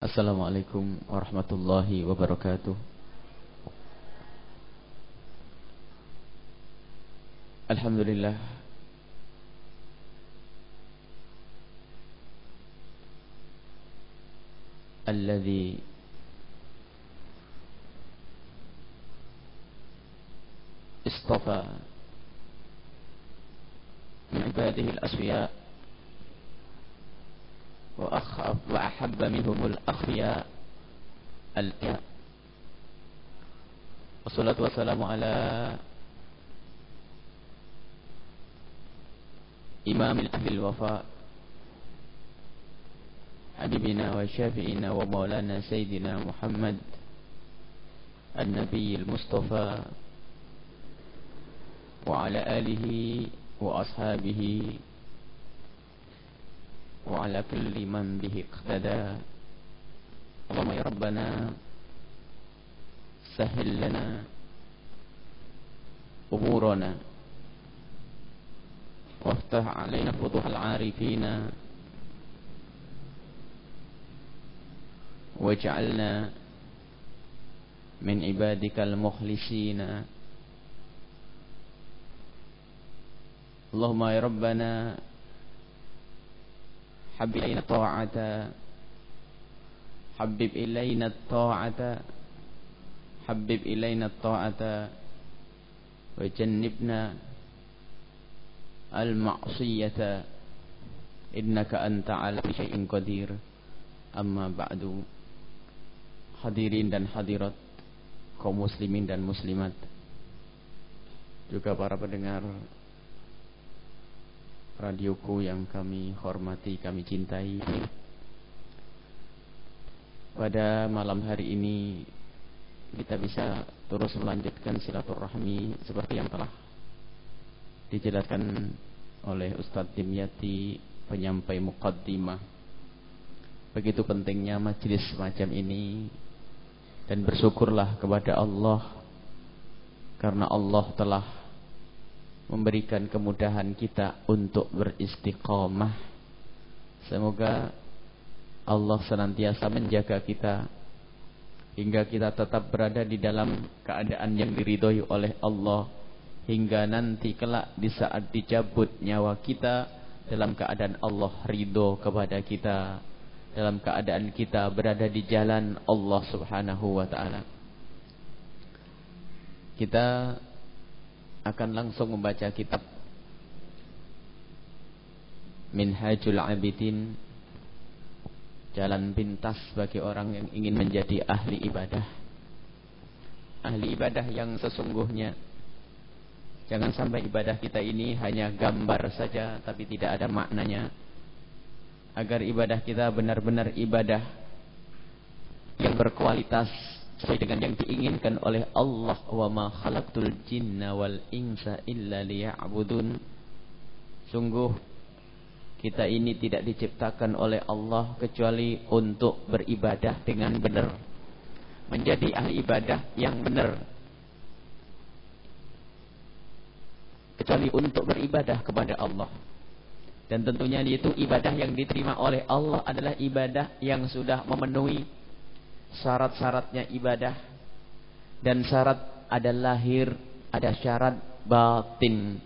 Assalamualaikum warahmatullahi wabarakatuh Alhamdulillah Alladhi Istafa Min ibadihi al-asfiya وأحب منهم الأخفياء الأخياء والصلاة والسلام على إمام أهل الوفاء حبيبنا وشافعنا ومولانا سيدنا محمد النبي المصطفى وعلى آله وأصحابه وعلى كل من به اقتدى. اللهم يا ربنا سهل لنا أمورنا وافتح علينا فتوح العارفين واجعلنا من عبادك المخلصين. اللهم يا ربنا حبب إلينا الطاعة. حبب إلينا الطاعة. حبب إلينا الطاعة. وجنبنا المعصية. إنك أنت على شيء قدير. أما بعد hadirin dan hadirat kaum muslimin dan muslimat juga para pendengar radioku yang kami hormati, kami cintai. Pada malam hari ini kita bisa terus melanjutkan silaturahmi seperti yang telah dijelaskan oleh Ustadz Dimyati penyampai mukaddimah. Begitu pentingnya majelis semacam ini dan bersyukurlah kepada Allah karena Allah telah memberikan kemudahan kita untuk beristiqomah. Semoga Allah senantiasa menjaga kita hingga kita tetap berada di dalam keadaan yang diridhoi oleh Allah hingga nanti kelak di saat dicabut nyawa kita dalam keadaan Allah ridho kepada kita dalam keadaan kita berada di jalan Allah Subhanahu wa taala. Kita akan langsung membaca kitab. Minhajul Abidin Jalan pintas bagi orang yang ingin menjadi ahli ibadah. Ahli ibadah yang sesungguhnya. Jangan sampai ibadah kita ini hanya gambar saja Tapi tidak ada maknanya. Agar ibadah kita benar-benar ibadah Yang berkualitas sesuai dengan yang diinginkan oleh Allah. Wa ma khalaqtul jinna wal insa illa liya'budun. Sungguh kita ini tidak diciptakan oleh Allah kecuali untuk beribadah dengan benar. Menjadi ahli ibadah yang benar. Kecuali untuk beribadah kepada Allah. Dan tentunya itu ibadah yang diterima oleh Allah adalah ibadah yang sudah memenuhi syarat-syaratnya ibadah dan syarat ada lahir, ada syarat batin.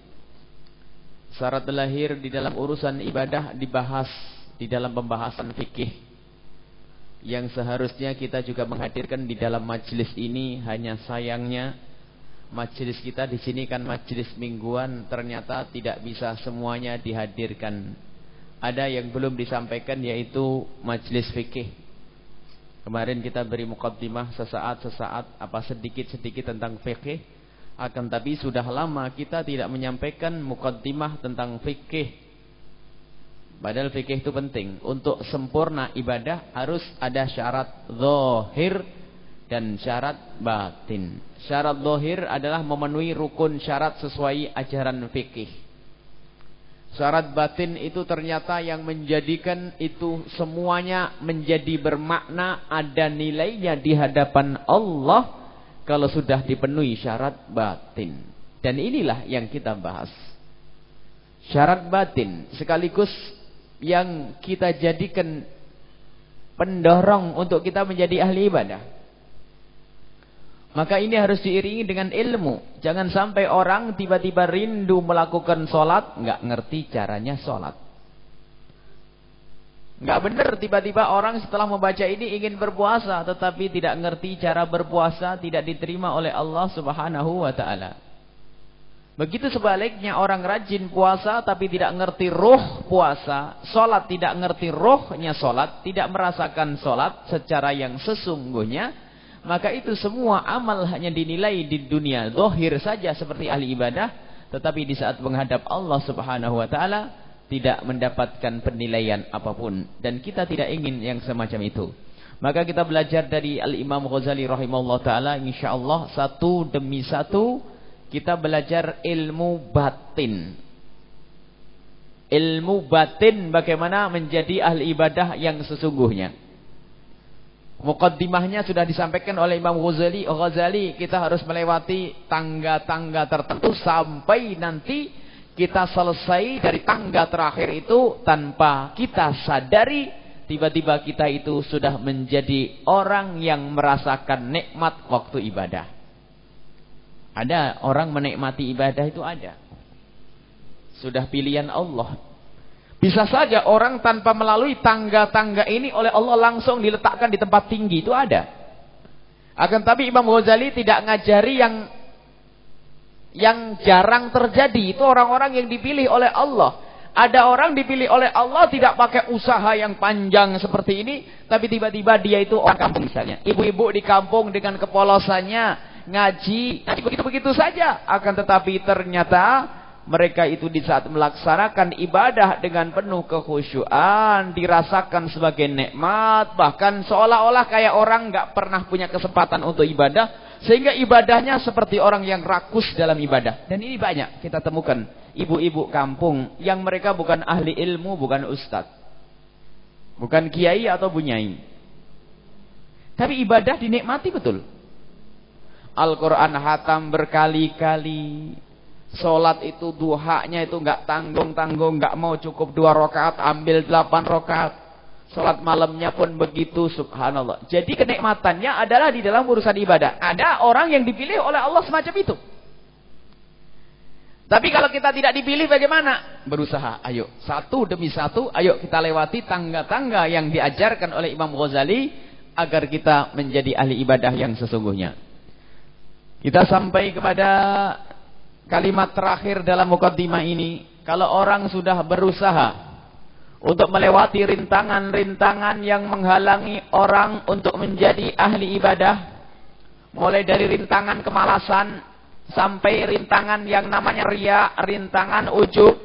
Syarat lahir di dalam urusan ibadah dibahas di dalam pembahasan fikih yang seharusnya kita juga menghadirkan di dalam majelis ini hanya sayangnya majelis kita di sini kan majelis mingguan ternyata tidak bisa semuanya dihadirkan. Ada yang belum disampaikan yaitu majelis fikih Kemarin kita beri mukaddimah sesaat-sesaat apa sedikit-sedikit tentang fikih. Akan tapi sudah lama kita tidak menyampaikan mukaddimah tentang fikih. Padahal fikih itu penting. Untuk sempurna ibadah harus ada syarat zahir dan syarat batin. Syarat zahir adalah memenuhi rukun syarat sesuai ajaran fikih. Syarat batin itu ternyata yang menjadikan itu semuanya menjadi bermakna ada nilainya di hadapan Allah kalau sudah dipenuhi syarat batin. Dan inilah yang kita bahas. Syarat batin sekaligus yang kita jadikan pendorong untuk kita menjadi ahli ibadah. Maka ini harus diiringi dengan ilmu. Jangan sampai orang tiba-tiba rindu melakukan sholat, nggak ngerti caranya sholat. Nggak benar tiba-tiba orang setelah membaca ini ingin berpuasa, tetapi tidak ngerti cara berpuasa, tidak diterima oleh Allah subhanahu wa ta'ala. Begitu sebaliknya orang rajin puasa tapi tidak ngerti roh puasa, sholat tidak ngerti rohnya sholat, tidak merasakan sholat secara yang sesungguhnya, maka itu semua amal hanya dinilai di dunia dohir saja seperti ahli ibadah, tetapi di saat menghadap Allah subhanahu wa ta'ala, tidak mendapatkan penilaian apa pun. Dan kita tidak ingin yang semacam itu. Maka kita belajar dari Al-Imam Ghazali rahimahullah ta'ala, insyaAllah satu demi satu, kita belajar ilmu batin. Ilmu batin bagaimana menjadi ahli ibadah yang sesungguhnya. Mukaddimahnya sudah disampaikan oleh Imam Ghazali. Ghazali kita harus melewati tangga-tangga tertentu sampai nanti kita selesai dari tangga terakhir itu tanpa kita sadari tiba-tiba kita itu sudah menjadi orang yang merasakan nikmat waktu ibadah. Ada orang menikmati ibadah itu ada. Sudah pilihan Allah. Bisa saja orang tanpa melalui tangga-tangga ini oleh Allah langsung diletakkan di tempat tinggi itu ada. Akan tapi Imam Ghazali tidak ngajari yang yang jarang terjadi. Itu orang-orang yang dipilih oleh Allah. Ada orang dipilih oleh Allah tidak pakai usaha yang panjang seperti ini. Tapi tiba-tiba dia itu orang kampung misalnya. Ibu-ibu di kampung dengan kepolosannya ngaji, ngaji begitu-begitu saja. Akan tetapi ternyata mereka itu di saat melaksanakan ibadah dengan penuh kekhusyuan, dirasakan sebagai nikmat, bahkan seolah-olah kayak orang nggak pernah punya kesempatan untuk ibadah, sehingga ibadahnya seperti orang yang rakus dalam ibadah. Dan ini banyak kita temukan ibu-ibu kampung yang mereka bukan ahli ilmu, bukan ustadz, bukan kiai atau bunyai. Tapi ibadah dinikmati betul. Al-Quran hatam berkali-kali. Sholat itu duhanya itu nggak tanggung-tanggung, nggak mau cukup dua rakaat, ambil delapan rakaat. Sholat malamnya pun begitu, subhanallah. Jadi kenikmatannya adalah di dalam urusan ibadah. Ada orang yang dipilih oleh Allah semacam itu. Tapi kalau kita tidak dipilih bagaimana? Berusaha, ayo. Satu demi satu, ayo kita lewati tangga-tangga yang diajarkan oleh Imam Ghazali. Agar kita menjadi ahli ibadah yang sesungguhnya. Kita sampai kepada kalimat terakhir dalam mukaddimah ini. Kalau orang sudah berusaha untuk melewati rintangan-rintangan yang menghalangi orang untuk menjadi ahli ibadah. Mulai dari rintangan kemalasan sampai rintangan yang namanya ria, rintangan ujub,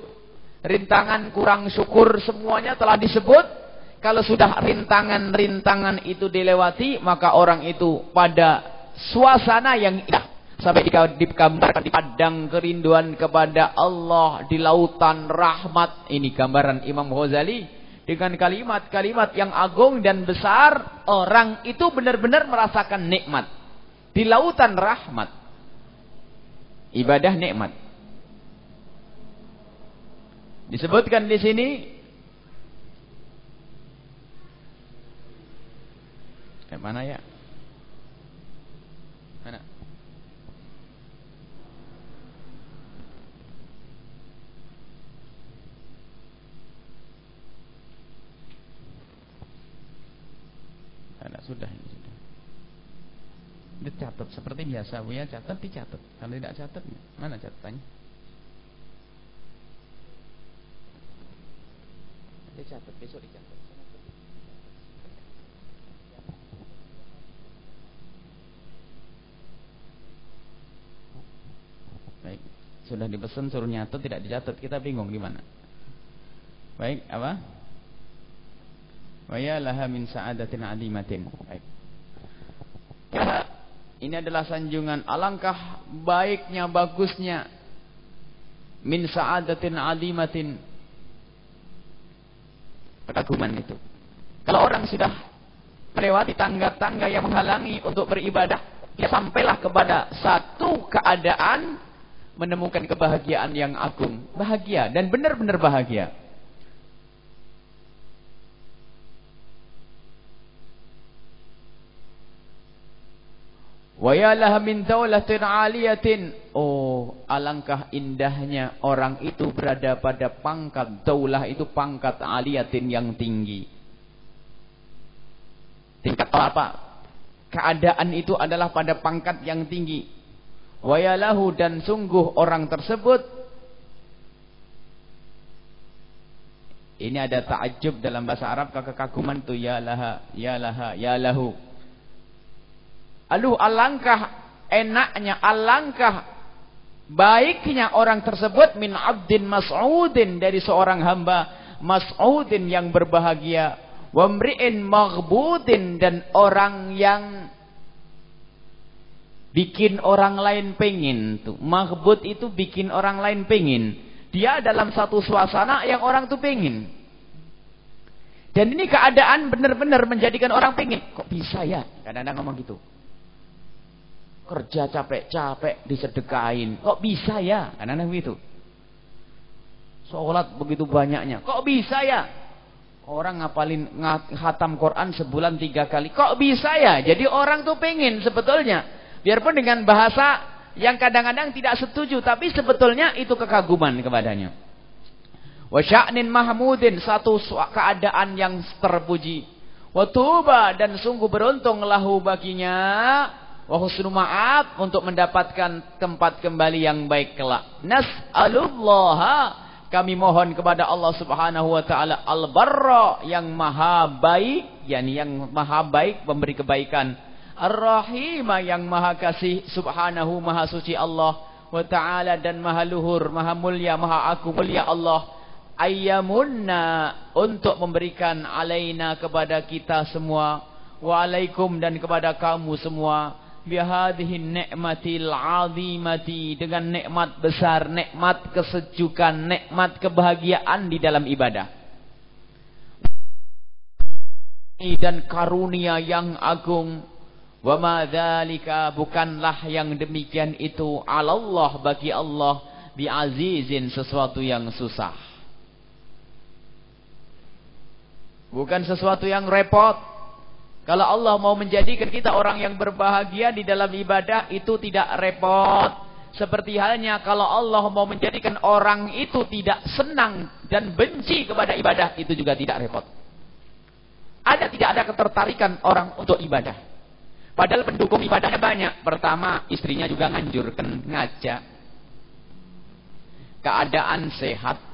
rintangan kurang syukur semuanya telah disebut. Kalau sudah rintangan-rintangan itu dilewati, maka orang itu pada suasana yang indah sampai digambarkan di padang kerinduan kepada Allah di lautan rahmat. Ini gambaran Imam Ghazali dengan kalimat-kalimat yang agung dan besar. Orang itu benar-benar merasakan nikmat di lautan rahmat. Ibadah nikmat. Disebutkan di sini Eh, mana ya? Tidak sudah ini sudah. Dicatat seperti biasa Bu ya, catat dicatat. Kalau tidak catat mana catatannya? Dicatat besok dicatat. Baik, sudah dipesan suruh nyatet tidak dicatat, kita bingung gimana. Baik, apa? Wa ya laha min sa'adatin. Baik. Ini adalah sanjungan alangkah baiknya bagusnya min sa'adatin adimatin. Kekaguman itu. Kalau orang sudah melewati tangga-tangga yang menghalangi untuk beribadah, dia sampailah kepada satu keadaan menemukan kebahagiaan yang agung. Bahagia dan benar-benar bahagia. Wa yalah min daulatin aliyatin. Oh, alangkah indahnya orang itu berada pada pangkat daulah itu pangkat aliyatin yang tinggi. Tingkat apa? Keadaan itu adalah pada pangkat yang tinggi. Wa yalahu dan sungguh orang tersebut Ini ada ta'ajub dalam bahasa Arab kekaguman tu ya laha ya laha ya lahu Aduh alangkah enaknya, alangkah baiknya orang tersebut min abdin mas'udin dari seorang hamba mas'udin yang berbahagia. Wamri'in maghbudin dan orang yang bikin orang lain pengin tuh maghbud itu bikin orang lain pengin. Dia dalam satu suasana yang orang tuh pengin. Dan ini keadaan benar-benar menjadikan orang pengin. Kok bisa ya? Kadang-kadang ngomong gitu kerja capek-capek disedekain. Kok bisa ya? Anak-anak begitu. Sholat begitu banyaknya. Kok bisa ya? Orang ngapalin khatam Quran sebulan tiga kali. Kok bisa ya? Jadi orang tuh pengen sebetulnya. Biarpun dengan bahasa yang kadang-kadang tidak setuju. Tapi sebetulnya itu kekaguman kepadanya. Wasya'nin mahmudin. Satu keadaan yang terpuji. Watuba dan sungguh beruntung lahu baginya wa husnu ma'ab untuk mendapatkan tempat kembali yang baik kelak. Nas'alullah kami mohon kepada Allah Subhanahu wa taala al-barra yang maha baik, yakni yang maha baik memberi kebaikan. Ar-Rahim yang maha kasih Subhanahu maha suci Allah wa taala dan maha luhur, maha mulia, maha aku mulia Allah. Ayyamunna untuk memberikan alaina kepada kita semua. Waalaikum dan kepada kamu semua bihadhihi ni'matil azimati dengan nikmat besar, nikmat kesejukan, nikmat kebahagiaan di dalam ibadah. Dan karunia yang agung. Wa bukanlah yang demikian itu Allah bagi Allah bi azizin sesuatu yang susah. Bukan sesuatu yang repot. Kalau Allah mau menjadikan kita orang yang berbahagia di dalam ibadah itu tidak repot. Seperti halnya kalau Allah mau menjadikan orang itu tidak senang dan benci kepada ibadah itu juga tidak repot. Ada tidak ada ketertarikan orang untuk ibadah. Padahal pendukung ibadahnya banyak. Pertama, istrinya juga nganjurkan ngajak. Keadaan sehat,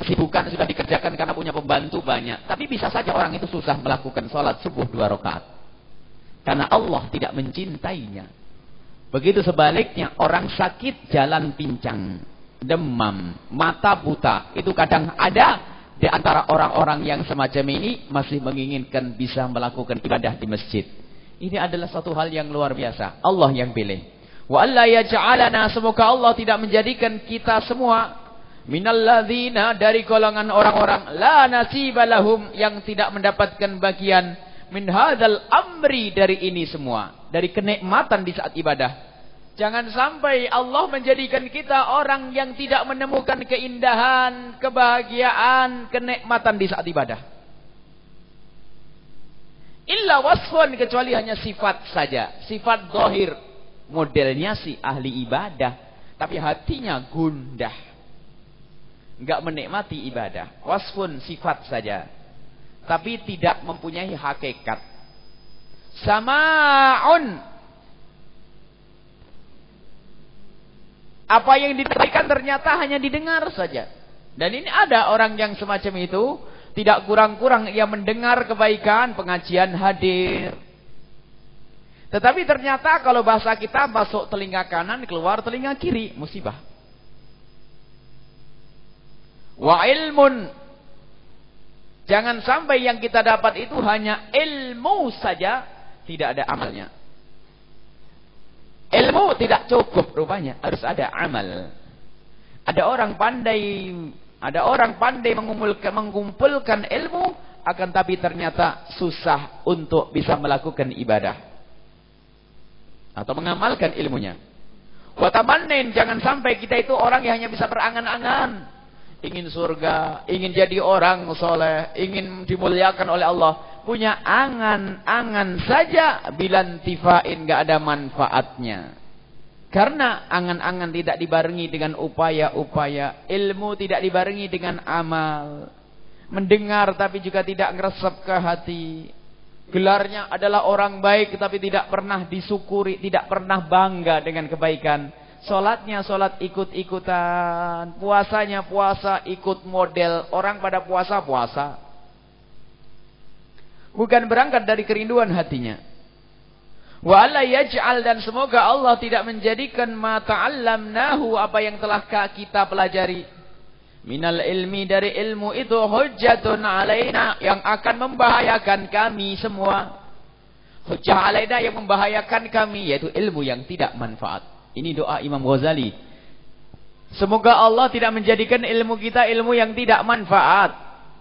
Kesibukan sudah dikerjakan karena punya pembantu banyak. Tapi bisa saja orang itu susah melakukan sholat subuh dua rakaat. Karena Allah tidak mencintainya. Begitu sebaliknya orang sakit jalan pincang. Demam, mata buta. Itu kadang ada di antara orang-orang yang semacam ini masih menginginkan bisa melakukan ibadah di masjid. Ini adalah satu hal yang luar biasa. Allah yang pilih. Wa alla semoga Allah tidak menjadikan kita semua minalladzina dari golongan orang-orang la nasibalahum yang tidak mendapatkan bagian. Min hadzal amri dari ini semua. Dari kenikmatan di saat ibadah. Jangan sampai Allah menjadikan kita orang yang tidak menemukan keindahan kebahagiaan kenikmatan di saat ibadah. Illa wasfun kecuali hanya sifat saja. Sifat zahir modelnya si ahli ibadah. Tapi hatinya gundah enggak menikmati ibadah. Wasfun sifat saja. Tapi tidak mempunyai hakikat. Sama'un. Apa yang diberikan ternyata hanya didengar saja. Dan ini ada orang yang semacam itu. Tidak kurang-kurang ia mendengar kebaikan, pengajian hadir. Tetapi ternyata kalau bahasa kita masuk telinga kanan, keluar telinga kiri. Musibah. Wa ilmun. Jangan sampai yang kita dapat itu hanya ilmu saja, tidak ada amalnya. Ilmu tidak cukup rupanya, harus ada amal. Ada orang pandai, ada orang pandai mengumpulkan, mengumpulkan ilmu, akan tapi ternyata susah untuk bisa melakukan ibadah. Atau mengamalkan ilmunya. Watabanin, jangan sampai kita itu orang yang hanya bisa berangan-angan ingin surga, ingin jadi orang soleh, ingin dimuliakan oleh Allah. punya angan-angan saja bilan tifain gak ada manfaatnya. Karena angan-angan tidak dibarengi dengan upaya-upaya, ilmu tidak dibarengi dengan amal. Mendengar tapi juga tidak ngeresep ke hati. Gelarnya adalah orang baik tapi tidak pernah disyukuri, tidak pernah bangga dengan kebaikan. Solatnya solat ikut-ikutan, puasanya puasa ikut model. Orang pada puasa puasa. Bukan berangkat dari kerinduan hatinya. Wa yaj'al dan semoga Allah tidak menjadikan ma ta'allamnahu apa yang telah kita pelajari minal ilmi dari ilmu itu hujjatun alaina yang akan membahayakan kami semua. Hujjah alaina yang membahayakan kami yaitu ilmu yang tidak manfaat. Ini doa Imam Ghazali. Semoga Allah tidak menjadikan ilmu kita ilmu yang tidak manfaat.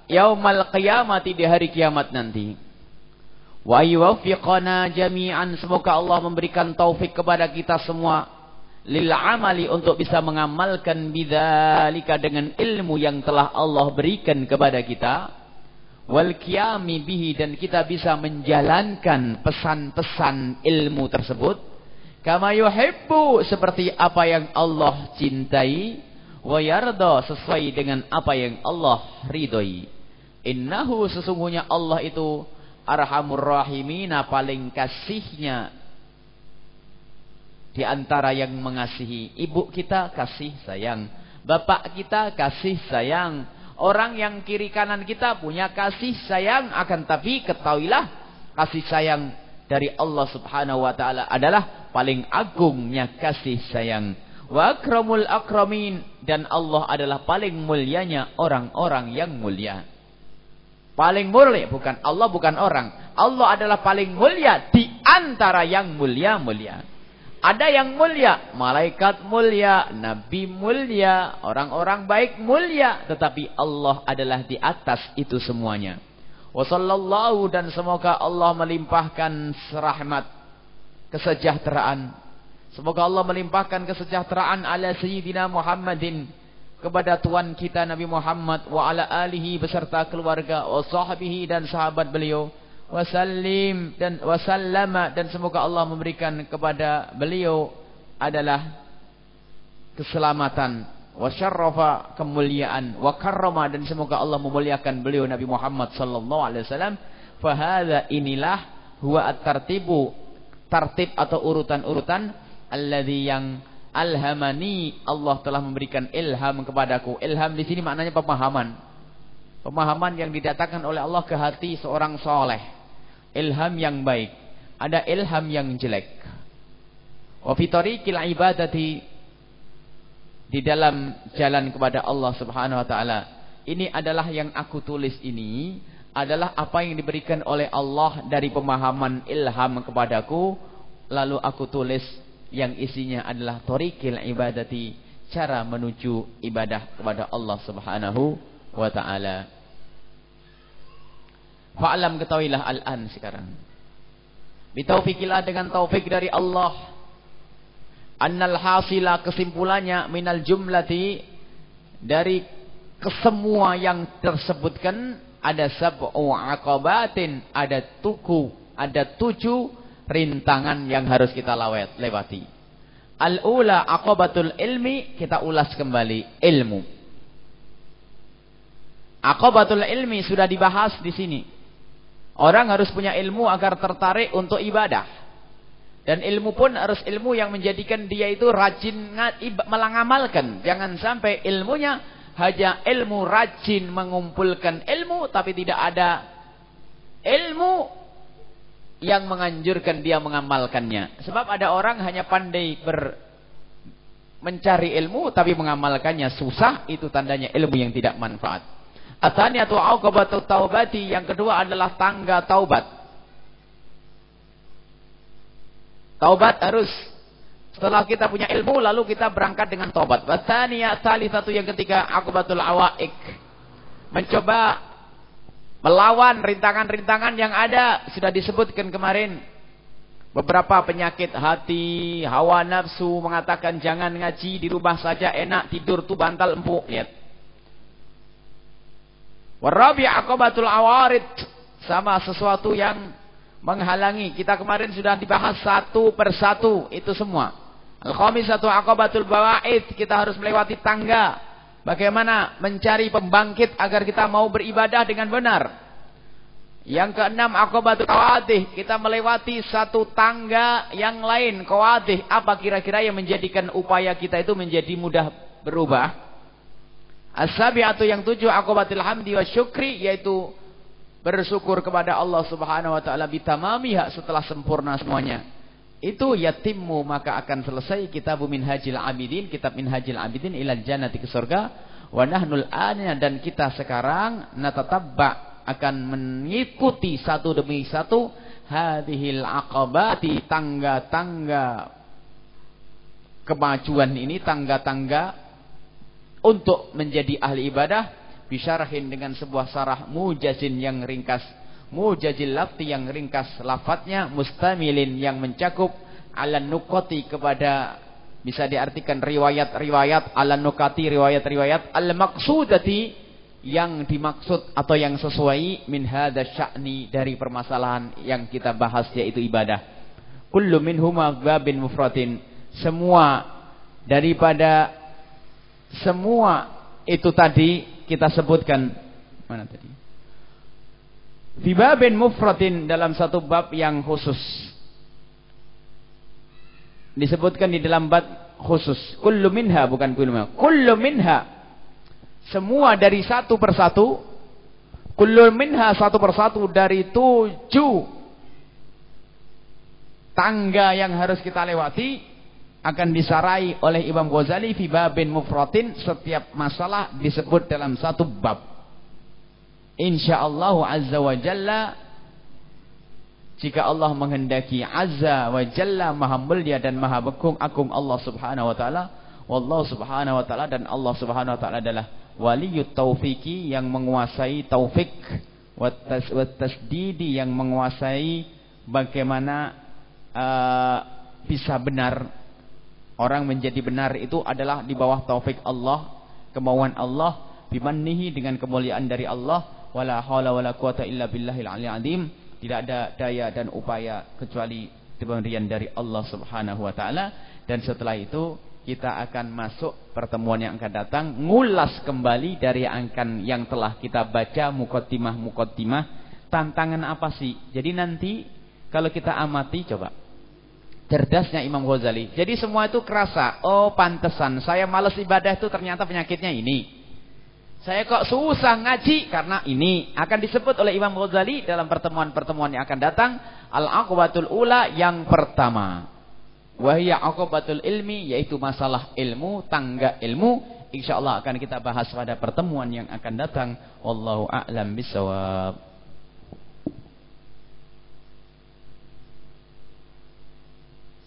Yaumal qiyamati di hari kiamat nanti. Wa yuwaffiqana jami'an semoga Allah memberikan taufik kepada kita semua lil amali untuk bisa mengamalkan bidzalika dengan ilmu yang telah Allah berikan kepada kita wal qiyami bihi dan kita bisa menjalankan pesan-pesan ilmu tersebut kama yuhibbu seperti apa yang Allah cintai wa yarda sesuai dengan apa yang Allah ridhoi. Innahu sesungguhnya Allah itu arhamur rahimina paling kasihnya. Di antara yang mengasihi ibu kita kasih sayang. Bapak kita kasih sayang. Orang yang kiri kanan kita punya kasih sayang. Akan tapi ketahuilah kasih sayang dari Allah Subhanahu wa taala adalah paling agungnya kasih sayang wa akramul akramin dan Allah adalah paling mulianya orang-orang yang mulia Paling mulia bukan Allah bukan orang. Allah adalah paling mulia di antara yang mulia-mulia. Ada yang mulia, malaikat mulia, nabi mulia, orang-orang baik mulia, tetapi Allah adalah di atas itu semuanya. Wassallallahu dan semoga Allah melimpahkan rahmat kesejahteraan. Semoga Allah melimpahkan kesejahteraan ala sayyidina Muhammadin kepada tuan kita Nabi Muhammad wa ala alihi beserta keluarga wa sahbihi dan sahabat beliau wasallim dan wasallama dan semoga Allah memberikan kepada beliau adalah keselamatan wa syarrafa kemuliaan wa karrama dan semoga Allah memuliakan beliau Nabi Muhammad sallallahu alaihi wasallam fa hadza inilah huwa at-tartibu tartib atau urutan-urutan alladzi yang alhamani Allah telah memberikan ilham kepadaku. Ilham di sini maknanya pemahaman. Pemahaman yang didatangkan oleh Allah ke hati seorang soleh. Ilham yang baik. Ada ilham yang jelek. Wa fi tariqil ibadati di dalam jalan kepada Allah Subhanahu wa taala. Ini adalah yang aku tulis ini adalah apa yang diberikan oleh Allah dari pemahaman ilham kepadaku lalu aku tulis yang isinya adalah torikil ibadati cara menuju ibadah kepada Allah Subhanahu wa taala. Fa'lam ketahuilah al-an sekarang. Bitaufikilah dengan taufik dari Allah. Annal hasila kesimpulannya minal jumlati dari kesemua yang tersebutkan ada sab'u aqabatin, ada tuku, ada tujuh rintangan yang harus kita lawet, lewati. Al-ula akobatul ilmi, kita ulas kembali ilmu. Akobatul ilmi sudah dibahas di sini. Orang harus punya ilmu agar tertarik untuk ibadah. Dan ilmu pun harus ilmu yang menjadikan dia itu rajin melangamalkan. Jangan sampai ilmunya hanya ilmu rajin mengumpulkan ilmu tapi tidak ada ilmu yang menganjurkan dia mengamalkannya. Sebab ada orang hanya pandai ber mencari ilmu tapi mengamalkannya susah, itu tandanya ilmu yang tidak manfaat. Atani atau taubati yang kedua adalah tangga taubat. Taubat harus setelah kita punya ilmu lalu kita berangkat dengan taubat. Watania tali satu yang ketiga akubatul awaik. Mencoba Melawan rintangan-rintangan yang ada. Sudah disebutkan kemarin. Beberapa penyakit hati, hawa nafsu mengatakan jangan ngaji di rumah saja enak tidur tuh bantal empuk. Lihat. Warabi akobatul awarid. sama sesuatu yang menghalangi. Kita kemarin sudah dibahas satu persatu itu semua. Al-khamisatu aqabatul bawaid, kita harus melewati tangga. Bagaimana mencari pembangkit agar kita mau beribadah dengan benar. Yang keenam akobatul kawadih. Kita melewati satu tangga yang lain. Kawadih. Apa kira-kira yang menjadikan upaya kita itu menjadi mudah berubah? atau yang tujuh akobatul hamdi wa syukri. Yaitu bersyukur kepada Allah subhanahu wa ta'ala. Bitamamiha setelah sempurna semuanya. Itu yatimmu maka akan selesai kitab hajil abidin. Kitab hajil abidin ilal jannati ke surga. Wa nahnul anina dan kita sekarang natatabba' akan mengikuti satu demi satu hadhil aqabati tangga-tangga kemajuan ini tangga-tangga untuk menjadi ahli ibadah bisyarahin dengan sebuah sarah mujazin yang ringkas. Mujazil lafti yang ringkas. Lafadznya mustamilin yang mencakup. Ala nukoti kepada bisa diartikan riwayat-riwayat. Ala nukati riwayat-riwayat. Al maksudati yang dimaksud atau yang sesuai min hadza sya'ni dari permasalahan yang kita bahas yaitu ibadah. Kullu minhuma babin mufradin. Semua daripada semua itu tadi kita sebutkan mana tadi? Fi babin mufradin dalam satu bab yang khusus. Disebutkan di dalam bab khusus. Kullu minha bukan kullu minha. Kullu minha semua dari satu persatu. Kullun minha satu persatu dari tujuh tangga yang harus kita lewati akan disarai oleh Imam Ghazali fi babin mufratin. Setiap masalah disebut dalam satu bab. Insyaallah azza wa jalla jika Allah menghendaki azza wa jalla maha mulia dan maha bekung agung Allah Subhanahu wa taala. Wallahu subhanahu wa taala dan Allah Subhanahu wa taala adalah waliyut taufiki yang menguasai taufik watasdidi yang menguasai bagaimana uh, bisa benar orang menjadi benar itu adalah di bawah taufik Allah kemauan Allah bimannihi dengan kemuliaan dari Allah. Wala haula wala quwata illa billahil azim tidak ada daya dan upaya kecuali pemberian dari Allah Subhanahu wa taala. Dan setelah itu kita akan masuk pertemuan yang akan datang. Ngulas kembali dari angkan yang telah kita baca mukotimah mukotimah tantangan apa sih? Jadi nanti kalau kita amati coba cerdasnya Imam Ghazali jadi semua itu kerasa oh pantesan saya males ibadah itu ternyata penyakitnya ini saya kok susah ngaji karena ini akan disebut oleh Imam Ghazali dalam pertemuan-pertemuan yang akan datang al-aqwatul ula yang pertama Wahia akobatul ilmi yaitu masalah ilmu, tangga ilmu. Insyaallah akan kita bahas pada pertemuan yang akan datang. Wallahu a'lam bisawab.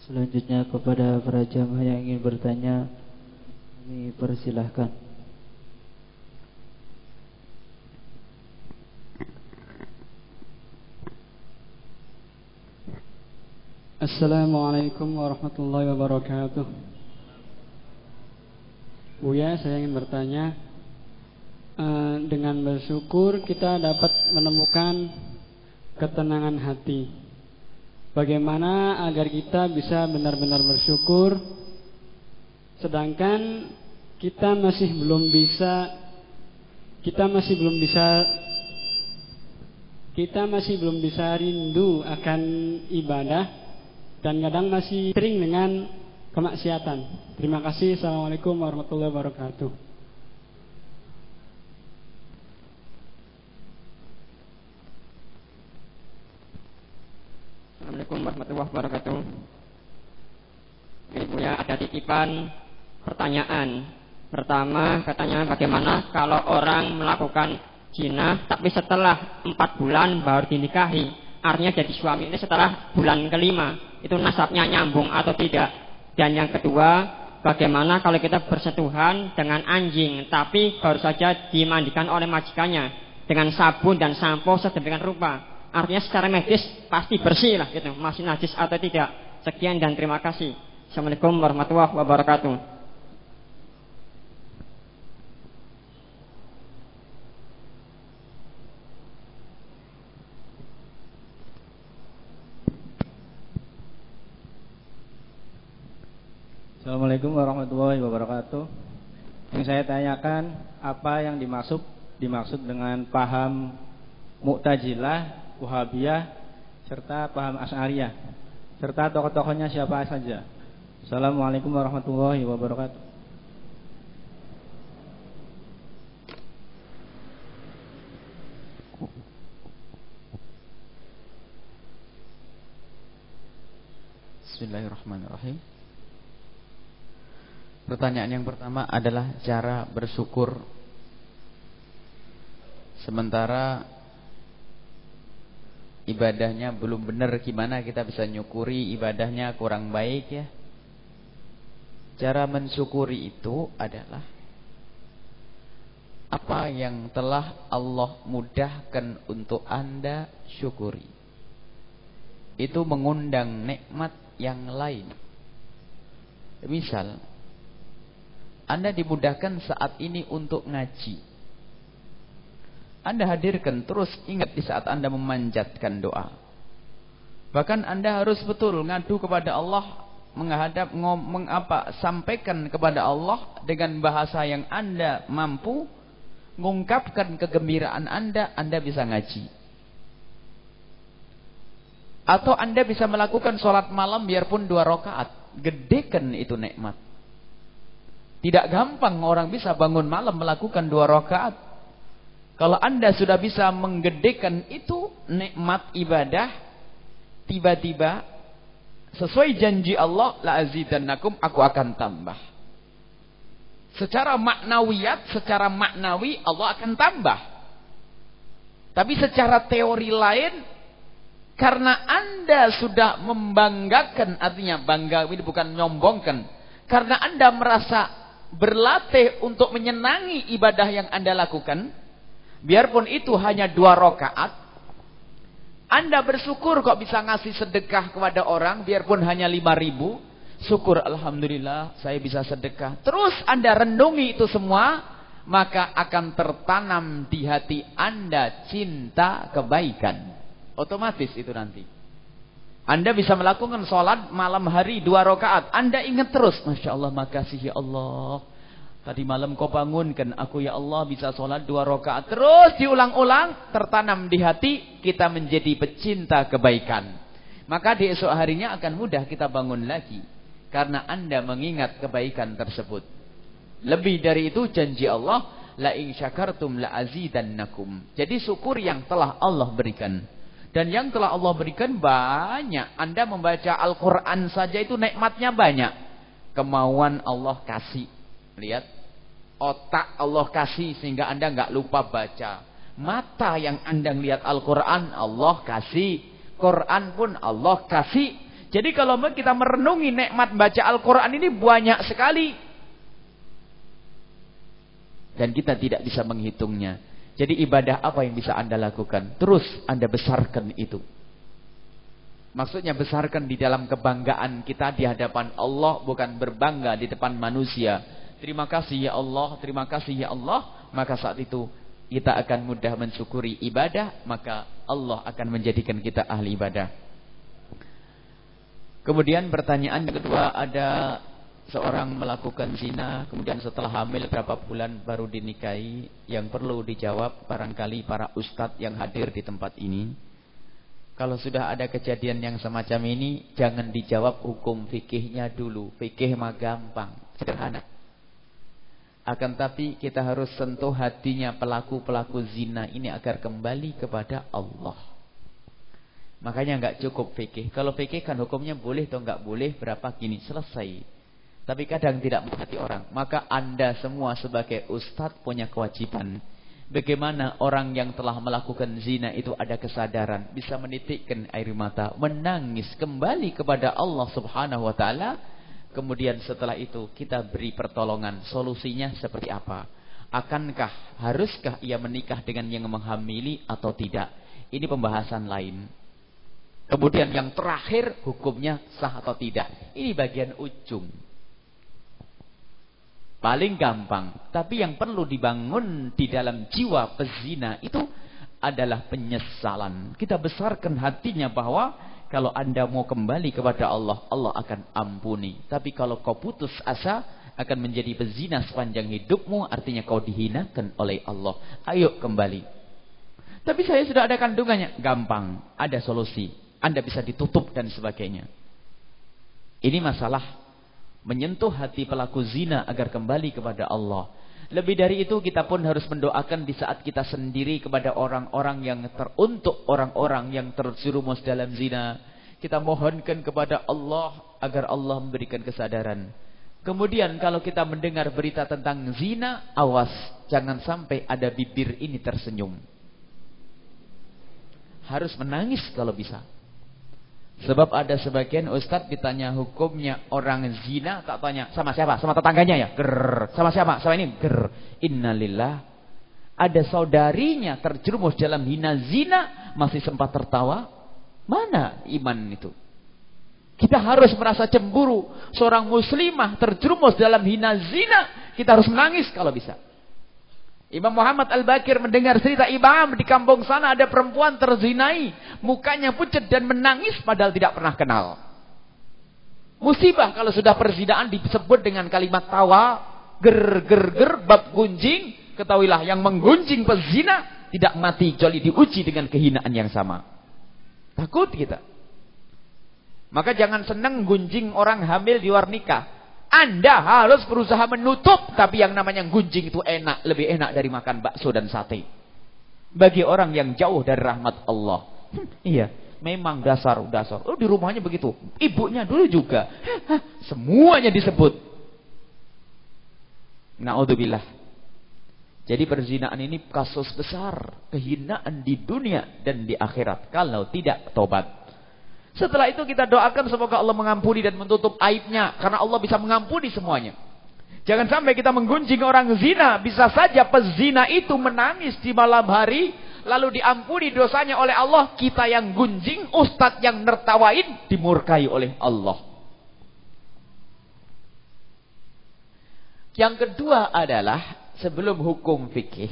Selanjutnya kepada para jamaah yang ingin bertanya, kami persilahkan. Assalamualaikum warahmatullahi wabarakatuh Buya saya ingin bertanya eh, Dengan bersyukur kita dapat menemukan ketenangan hati Bagaimana agar kita bisa benar-benar bersyukur Sedangkan kita masih belum bisa Kita masih belum bisa Kita masih belum bisa rindu akan ibadah dan kadang masih sering dengan kemaksiatan. Terima kasih. Assalamualaikum warahmatullahi wabarakatuh. Assalamualaikum warahmatullahi wabarakatuh. Ini punya ada titipan pertanyaan. Pertama katanya bagaimana kalau orang melakukan zina tapi setelah empat bulan baru dinikahi artinya jadi suami ini setelah bulan kelima itu nasabnya nyambung atau tidak dan yang kedua bagaimana kalau kita bersentuhan dengan anjing tapi baru saja dimandikan oleh majikannya dengan sabun dan sampo sedemikian rupa artinya secara medis pasti bersih lah gitu. Masih najis atau tidak sekian dan terima kasih. Assalamualaikum warahmatullahi wabarakatuh. Assalamualaikum warahmatullahi wabarakatuh. Yang saya tanyakan apa yang dimaksud dimaksud dengan paham Mu'tazilah? Wahabiyah serta paham Asy'ariyah serta tokoh-tokohnya siapa saja. Assalamualaikum warahmatullahi wabarakatuh. Bismillahirrahmanirrahim. Pertanyaan yang pertama adalah cara bersyukur. Sementara ibadahnya belum benar gimana kita bisa nyukuri ibadahnya kurang baik ya. Cara mensyukuri itu adalah apa yang telah Allah mudahkan untuk Anda syukuri. Itu mengundang nikmat yang lain. Misal, Anda dimudahkan saat ini untuk ngaji. Anda hadirkan terus ingat di saat Anda memanjatkan doa. Bahkan Anda harus betul ngadu kepada Allah, menghadap ngomong apa, sampaikan kepada Allah dengan bahasa yang Anda mampu, mengungkapkan kegembiraan Anda, Anda bisa ngaji. Atau anda bisa melakukan sholat malam biarpun dua rakaat. Gedekan itu nikmat. Tidak gampang orang bisa bangun malam melakukan dua rakaat. Kalau anda sudah bisa menggedekan itu nikmat ibadah. Tiba-tiba sesuai janji Allah. La azidannakum aku akan tambah. Secara maknawiyat, secara maknawi Allah akan tambah. Tapi secara teori lain karena Anda sudah membanggakan, artinya bangga ini bukan nyombongkan. Karena Anda merasa berlatih untuk menyenangi ibadah yang Anda lakukan. Biarpun itu hanya dua rakaat. Anda bersyukur kok bisa ngasih sedekah kepada orang. Biarpun hanya lima ribu. Syukur Alhamdulillah saya bisa sedekah. Terus Anda renungi itu semua. Maka akan tertanam di hati Anda cinta kebaikan. Otomatis itu nanti. Anda bisa melakukan sholat malam hari dua rakaat. Anda ingat terus. Masya Allah, makasih ya Allah. Tadi malam kau bangunkan aku ya Allah bisa sholat dua rakaat. Terus diulang-ulang. Tertanam di hati. Kita menjadi pecinta kebaikan. Maka di esok harinya akan mudah kita bangun lagi. Karena Anda mengingat kebaikan tersebut. Lebih dari itu janji Allah. La in syakartum la azidannakum. Jadi syukur yang telah Allah berikan. Dan yang telah Allah berikan banyak. Anda membaca Al-Quran saja itu nikmatnya banyak. Kemauan Allah kasih. Lihat. Otak Allah kasih sehingga Anda nggak lupa baca. Mata yang Anda lihat Al-Quran Allah kasih. Quran pun Allah kasih. Jadi kalau kita merenungi nikmat baca Al-Quran ini banyak sekali. Dan kita tidak bisa menghitungnya. Jadi ibadah apa yang bisa anda lakukan? Terus anda besarkan itu. Maksudnya besarkan di dalam kebanggaan kita di hadapan Allah. Bukan berbangga di depan manusia. Terima kasih ya Allah, terima kasih ya Allah. Maka saat itu kita akan mudah mensyukuri ibadah. Maka Allah akan menjadikan kita ahli ibadah. Kemudian pertanyaan kedua ada seorang melakukan zina kemudian setelah hamil berapa bulan baru dinikahi yang perlu dijawab barangkali para ustadz yang hadir di tempat ini kalau sudah ada kejadian yang semacam ini jangan dijawab hukum fikihnya dulu fikih mah gampang sederhana akan tapi kita harus sentuh hatinya pelaku-pelaku zina ini agar kembali kepada Allah makanya nggak cukup fikih kalau fikih kan hukumnya boleh atau nggak boleh berapa gini selesai tapi kadang tidak menghati orang. Maka anda semua sebagai ustadz punya kewajiban. Bagaimana orang yang telah melakukan zina itu ada kesadaran. Bisa menitikkan air mata. Menangis kembali kepada Allah subhanahu wa ta'ala. Kemudian setelah itu kita beri pertolongan. Solusinya seperti apa? Akankah, haruskah ia menikah dengan yang menghamili atau tidak? Ini pembahasan lain. Kemudian yang terakhir hukumnya sah atau tidak. Ini bagian ujung. Paling gampang. Tapi yang perlu dibangun di dalam jiwa pezina itu adalah penyesalan. Kita besarkan hatinya bahwa Kalau anda mau kembali kepada Allah, Allah akan ampuni. Tapi kalau kau putus asa, akan menjadi pezina sepanjang hidupmu, artinya kau dihinakan oleh Allah. Ayo kembali. Tapi saya sudah ada kandungannya. Gampang, ada solusi. Anda bisa ditutup dan sebagainya. Ini masalah menyentuh hati pelaku zina agar kembali kepada Allah. Lebih dari itu kita pun harus mendoakan di saat kita sendiri kepada orang-orang yang teruntuk orang-orang yang terjerumus dalam zina. Kita mohonkan kepada Allah agar Allah memberikan kesadaran. Kemudian kalau kita mendengar berita tentang zina, awas jangan sampai ada bibir ini tersenyum. Harus menangis kalau bisa. Sebab ada sebagian ustadz ditanya hukumnya orang zina, tak tanya sama siapa? Sama tetangganya ya? Ger. Sama siapa? Sama ini? Ger. Innalillah. Ada saudarinya terjerumus dalam hina zina, masih sempat tertawa. Mana iman itu? Kita harus merasa cemburu. Seorang muslimah terjerumus dalam hina zina, kita harus menangis kalau bisa. Imam Muhammad Al-Bakir mendengar cerita Imam di kampung sana ada perempuan terzinai. Mukanya pucat dan menangis padahal tidak pernah kenal. Musibah kalau sudah perzinaan disebut dengan kalimat tawa. Ger, ger, ger, bab gunjing. Ketahuilah yang menggunjing pezina tidak mati joli diuji dengan kehinaan yang sama. Takut kita. Maka jangan senang gunjing orang hamil di luar nikah. Anda harus berusaha menutup. Tapi yang namanya gunjing itu enak. Lebih enak dari makan bakso dan sate. Bagi orang yang jauh dari rahmat Allah. Hmm, iya. Memang dasar, dasar. Oh di rumahnya begitu. Ibunya dulu juga. Semuanya disebut. Na'udzubillah. Jadi perzinaan ini kasus besar. Kehinaan di dunia dan di akhirat. Kalau tidak tobat. Setelah itu kita doakan semoga Allah mengampuni dan menutup aibnya. Karena Allah bisa mengampuni semuanya. Jangan sampai kita menggunjing orang zina. Bisa saja pezina itu menangis di malam hari. Lalu diampuni dosanya oleh Allah. Kita yang gunjing, ustadz yang nertawain. Dimurkai oleh Allah. Yang kedua adalah sebelum hukum fikih.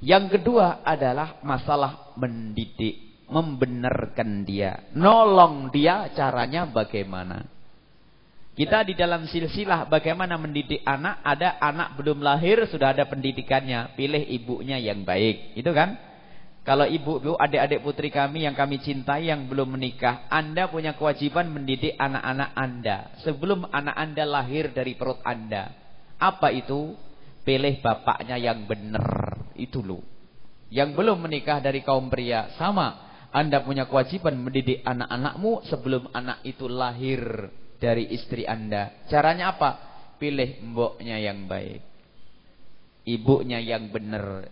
Yang kedua adalah masalah mendidik membenarkan dia, nolong dia caranya bagaimana. Kita di dalam silsilah bagaimana mendidik anak, ada anak belum lahir sudah ada pendidikannya, pilih ibunya yang baik. Itu kan? Kalau ibu-ibu, adik-adik putri kami yang kami cintai yang belum menikah, Anda punya kewajiban mendidik anak-anak Anda sebelum anak Anda lahir dari perut Anda. Apa itu? Pilih bapaknya yang benar. Itu loh. Yang belum menikah dari kaum pria sama anda punya kewajiban mendidik anak-anakmu sebelum anak itu lahir dari istri Anda. Caranya apa? Pilih mboknya yang baik. Ibunya yang benar.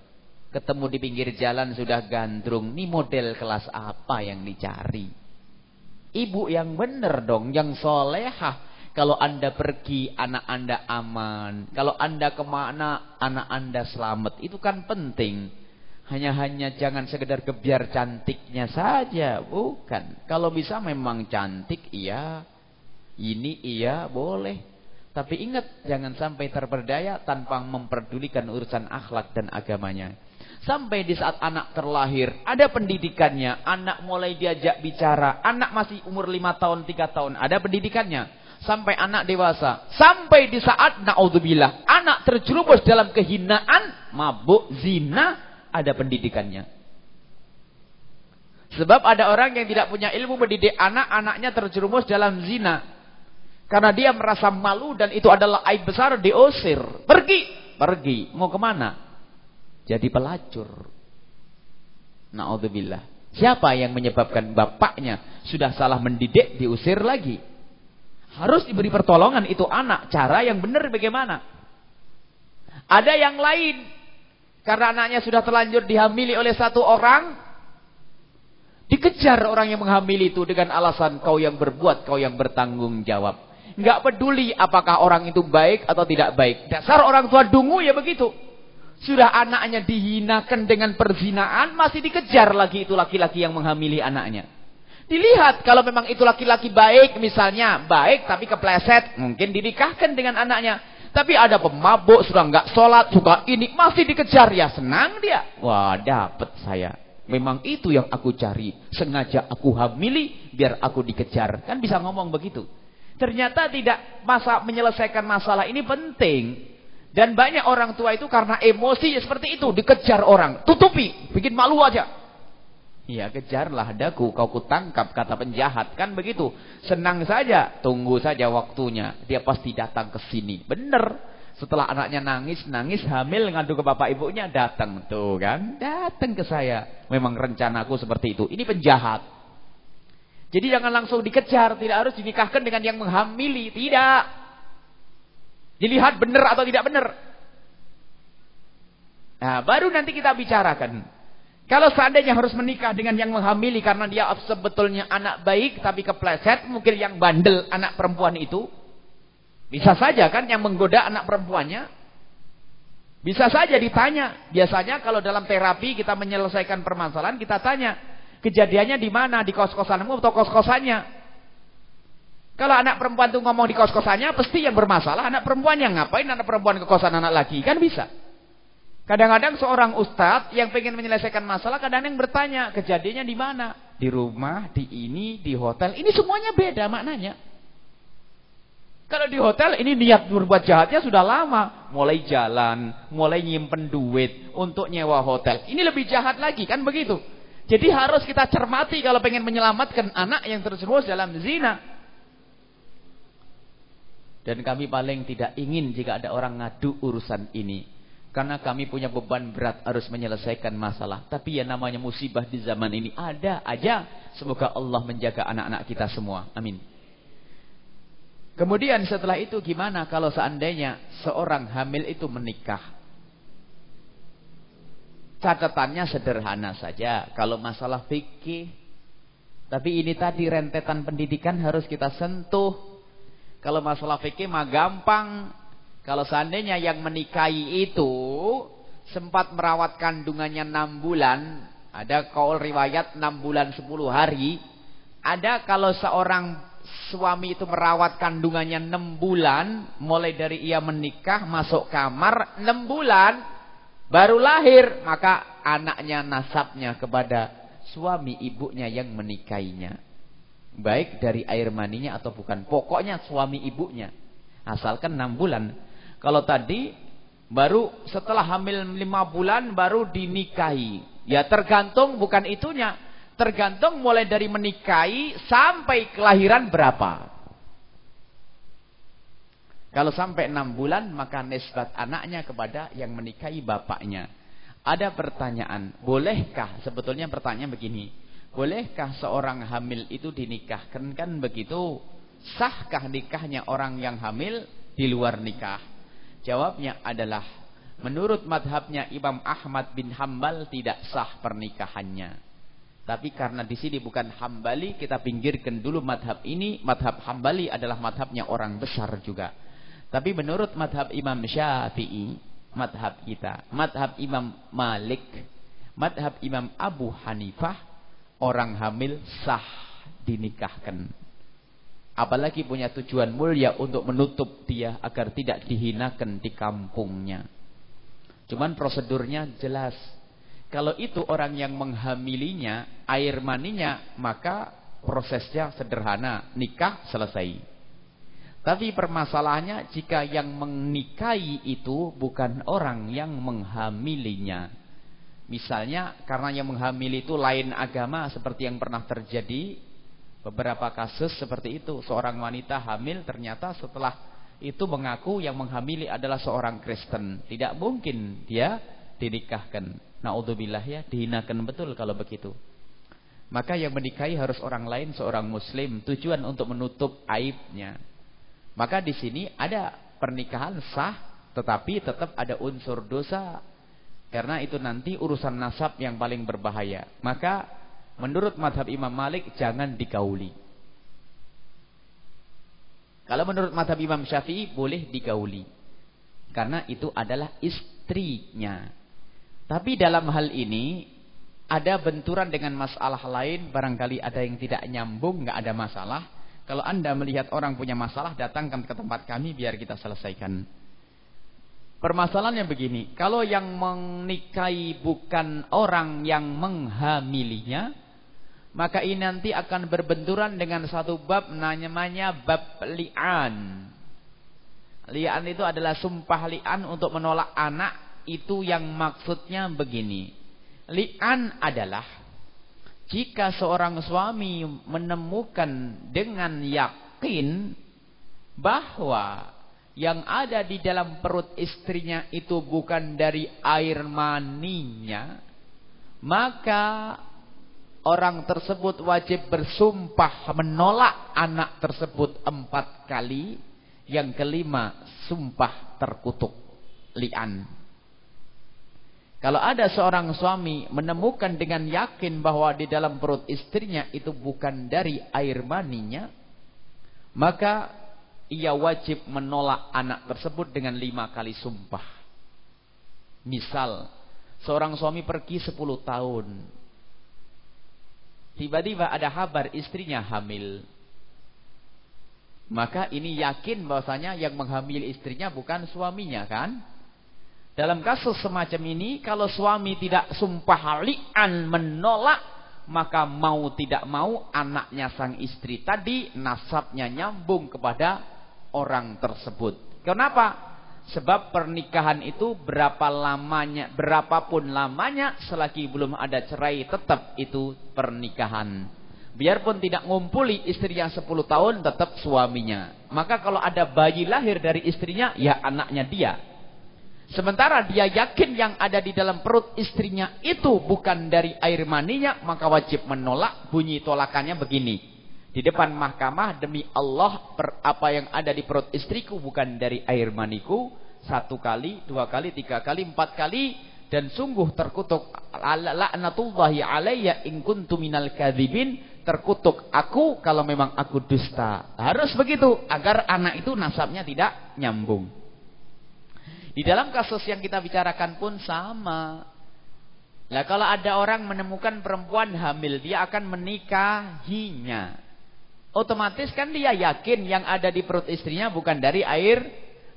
Ketemu di pinggir jalan sudah gandrung. Ini model kelas apa yang dicari? Ibu yang benar dong, yang solehah. Kalau anda pergi, anak anda aman. Kalau anda ke mana, anak anda selamat. Itu kan penting. Hanya-hanya jangan sekedar kebiar cantiknya saja. Bukan. Kalau bisa memang cantik, iya. Ini iya, boleh. Tapi ingat, jangan sampai terperdaya tanpa memperdulikan urusan akhlak dan agamanya. Sampai di saat anak terlahir, ada pendidikannya. Anak mulai diajak bicara. Anak masih umur 5 tahun, 3 tahun. Ada pendidikannya. Sampai anak dewasa. Sampai di saat, na'udzubillah, anak terjerumus dalam kehinaan, mabuk, zina, ada pendidikannya. Sebab ada orang yang tidak punya ilmu mendidik anak, anaknya terjerumus dalam zina. Karena dia merasa malu dan itu adalah aib besar, diusir. Pergi, pergi. Mau ke mana? Jadi pelacur. Na'udzubillah. Siapa yang menyebabkan bapaknya sudah salah mendidik, diusir lagi. Harus diberi pertolongan itu anak. Cara yang benar bagaimana? Ada yang lain karena anaknya sudah terlanjur dihamili oleh satu orang. Dikejar orang yang menghamili itu dengan alasan kau yang berbuat, kau yang bertanggung jawab. Enggak peduli apakah orang itu baik atau tidak baik. Dasar orang tua dungu ya begitu. Sudah anaknya dihinakan dengan perzinaan, masih dikejar lagi itu laki-laki yang menghamili anaknya. Dilihat kalau memang itu laki-laki baik misalnya, baik tapi kepleset, mungkin dinikahkan dengan anaknya. Tapi ada pemabuk, sudah nggak sholat, suka ini, masih dikejar. Ya senang dia. Wah, dapat saya. Memang itu yang aku cari. Sengaja aku hamili biar aku dikejar. Kan bisa ngomong begitu. Ternyata tidak masa menyelesaikan masalah ini penting. Dan banyak orang tua itu karena emosi seperti itu dikejar orang, tutupi, bikin malu aja. Ya kejarlah daku, kau kutangkap kata penjahat kan begitu. Senang saja, tunggu saja waktunya. Dia pasti datang ke sini. Bener. Setelah anaknya nangis, nangis hamil ngadu ke bapak ibunya datang tuh kan, datang ke saya. Memang rencanaku seperti itu. Ini penjahat. Jadi jangan langsung dikejar, tidak harus dinikahkan dengan yang menghamili, tidak. Dilihat benar atau tidak benar. Nah, baru nanti kita bicarakan. Kalau seandainya harus menikah dengan yang menghamili karena dia sebetulnya anak baik tapi kepleset, mungkin yang bandel anak perempuan itu, bisa saja kan yang menggoda anak perempuannya. Bisa saja ditanya. Biasanya kalau dalam terapi kita menyelesaikan permasalahan, kita tanya. Kejadiannya di mana? Di kos-kosanmu atau kos-kosannya? Kalau anak perempuan itu ngomong di kos-kosannya, pasti yang bermasalah anak perempuan yang ngapain anak perempuan ke kosan anak laki? Kan bisa. Kadang-kadang seorang ustadz yang pengen menyelesaikan masalah, kadang-kadang bertanya, kejadiannya di mana? Di rumah, di ini, di hotel. Ini semuanya beda maknanya. Kalau di hotel ini niat berbuat jahatnya sudah lama. Mulai jalan, mulai nyimpen duit untuk nyewa hotel. Ini lebih jahat lagi kan begitu. Jadi harus kita cermati kalau pengen menyelamatkan anak yang terjerumus dalam zina. Dan kami paling tidak ingin jika ada orang ngadu urusan ini. Karena kami punya beban berat harus menyelesaikan masalah. Tapi ya namanya musibah di zaman ini ada aja. Semoga Allah menjaga anak-anak kita semua. Amin. Kemudian setelah itu gimana kalau seandainya seorang hamil itu menikah? Catatannya sederhana saja. Kalau masalah fikih. Tapi ini tadi rentetan pendidikan harus kita sentuh. Kalau masalah fikih mah gampang. Kalau seandainya yang menikahi itu sempat merawat kandungannya 6 bulan. Ada kaul riwayat 6 bulan 10 hari. Ada kalau seorang suami itu merawat kandungannya 6 bulan, mulai dari ia menikah, masuk kamar 6 bulan, baru lahir, maka anaknya nasabnya kepada suami ibunya yang menikahinya. Baik dari air maninya atau bukan. Pokoknya suami ibunya. Asalkan 6 bulan. Kalau tadi baru setelah hamil 5 bulan baru dinikahi. Ya tergantung bukan itunya. Tergantung mulai dari menikahi sampai kelahiran berapa. Kalau sampai enam bulan maka nisbat anaknya kepada yang menikahi bapaknya. Ada pertanyaan, bolehkah sebetulnya pertanyaan begini. Bolehkah seorang hamil itu dinikahkan kan begitu? Sahkah nikahnya orang yang hamil di luar nikah? Jawabnya adalah menurut madhabnya Imam Ahmad bin Hambal tidak sah pernikahannya. Tapi karena di sini bukan hambali, kita pinggirkan dulu madhab ini. Madhab hambali adalah madhabnya orang besar juga. Tapi menurut madhab Imam Syafi'i, madhab kita, madhab Imam Malik, madhab Imam Abu Hanifah, orang hamil sah dinikahkan. Apalagi punya tujuan mulia untuk menutup dia agar tidak dihinakan di kampungnya. Cuman prosedurnya jelas kalau itu orang yang menghamilinya, air maninya, maka prosesnya sederhana, nikah selesai. Tapi permasalahannya jika yang menikahi itu bukan orang yang menghamilinya. Misalnya karena yang menghamili itu lain agama seperti yang pernah terjadi beberapa kasus seperti itu. Seorang wanita hamil ternyata setelah itu mengaku yang menghamili adalah seorang Kristen. Tidak mungkin dia dinikahkan. Naudzubillah ya, dihinakan betul kalau begitu. Maka yang menikahi harus orang lain seorang muslim, tujuan untuk menutup aibnya. Maka di sini ada pernikahan sah, tetapi tetap ada unsur dosa. Karena itu nanti urusan nasab yang paling berbahaya. Maka menurut madhab Imam Malik jangan digauli. Kalau menurut madhab Imam Syafi'i boleh digauli. Karena itu adalah istrinya. Tapi dalam hal ini ada benturan dengan masalah lain, barangkali ada yang tidak nyambung, nggak ada masalah. Kalau Anda melihat orang punya masalah, datangkan ke tempat kami biar kita selesaikan. Permasalahannya begini, kalau yang menikahi bukan orang yang menghamilinya, maka ini nanti akan berbenturan dengan satu bab namanya bab li'an. Li'an itu adalah sumpah li'an untuk menolak anak, itu yang maksudnya begini. Li'an adalah jika seorang suami menemukan dengan yakin bahwa yang ada di dalam perut istrinya itu bukan dari air maninya, maka orang tersebut wajib bersumpah menolak anak tersebut empat kali. Yang kelima, sumpah terkutuk li'an. Kalau ada seorang suami menemukan dengan yakin bahwa di dalam perut istrinya itu bukan dari air maninya, maka ia wajib menolak anak tersebut dengan lima kali sumpah. Misal, seorang suami pergi sepuluh tahun. Tiba-tiba ada kabar istrinya hamil. Maka ini yakin bahwasanya yang menghamil istrinya bukan suaminya kan? Dalam kasus semacam ini, kalau suami tidak sumpah li'an menolak maka mau tidak mau anaknya sang istri tadi nasabnya nyambung kepada orang tersebut. Kenapa? Sebab pernikahan itu berapa lamanya, berapapun lamanya selagi belum ada cerai tetap itu pernikahan. Biarpun tidak ngumpuli istri yang 10 tahun tetap suaminya. Maka kalau ada bayi lahir dari istrinya ya anaknya dia. Sementara dia yakin yang ada di dalam perut istrinya itu bukan dari air maninya, maka wajib menolak bunyi tolakannya begini di depan mahkamah demi Allah per, apa yang ada di perut istriku bukan dari air maniku satu kali, dua kali, tiga kali, empat kali dan sungguh terkutuk laknatullahi alayya in kuntu minal kadzibin terkutuk aku kalau memang aku dusta. Harus begitu agar anak itu nasabnya tidak nyambung. Di dalam kasus yang kita bicarakan pun sama. Lah kalau ada orang menemukan perempuan hamil, dia akan menikahinya. Otomatis kan dia yakin yang ada di perut istrinya bukan dari air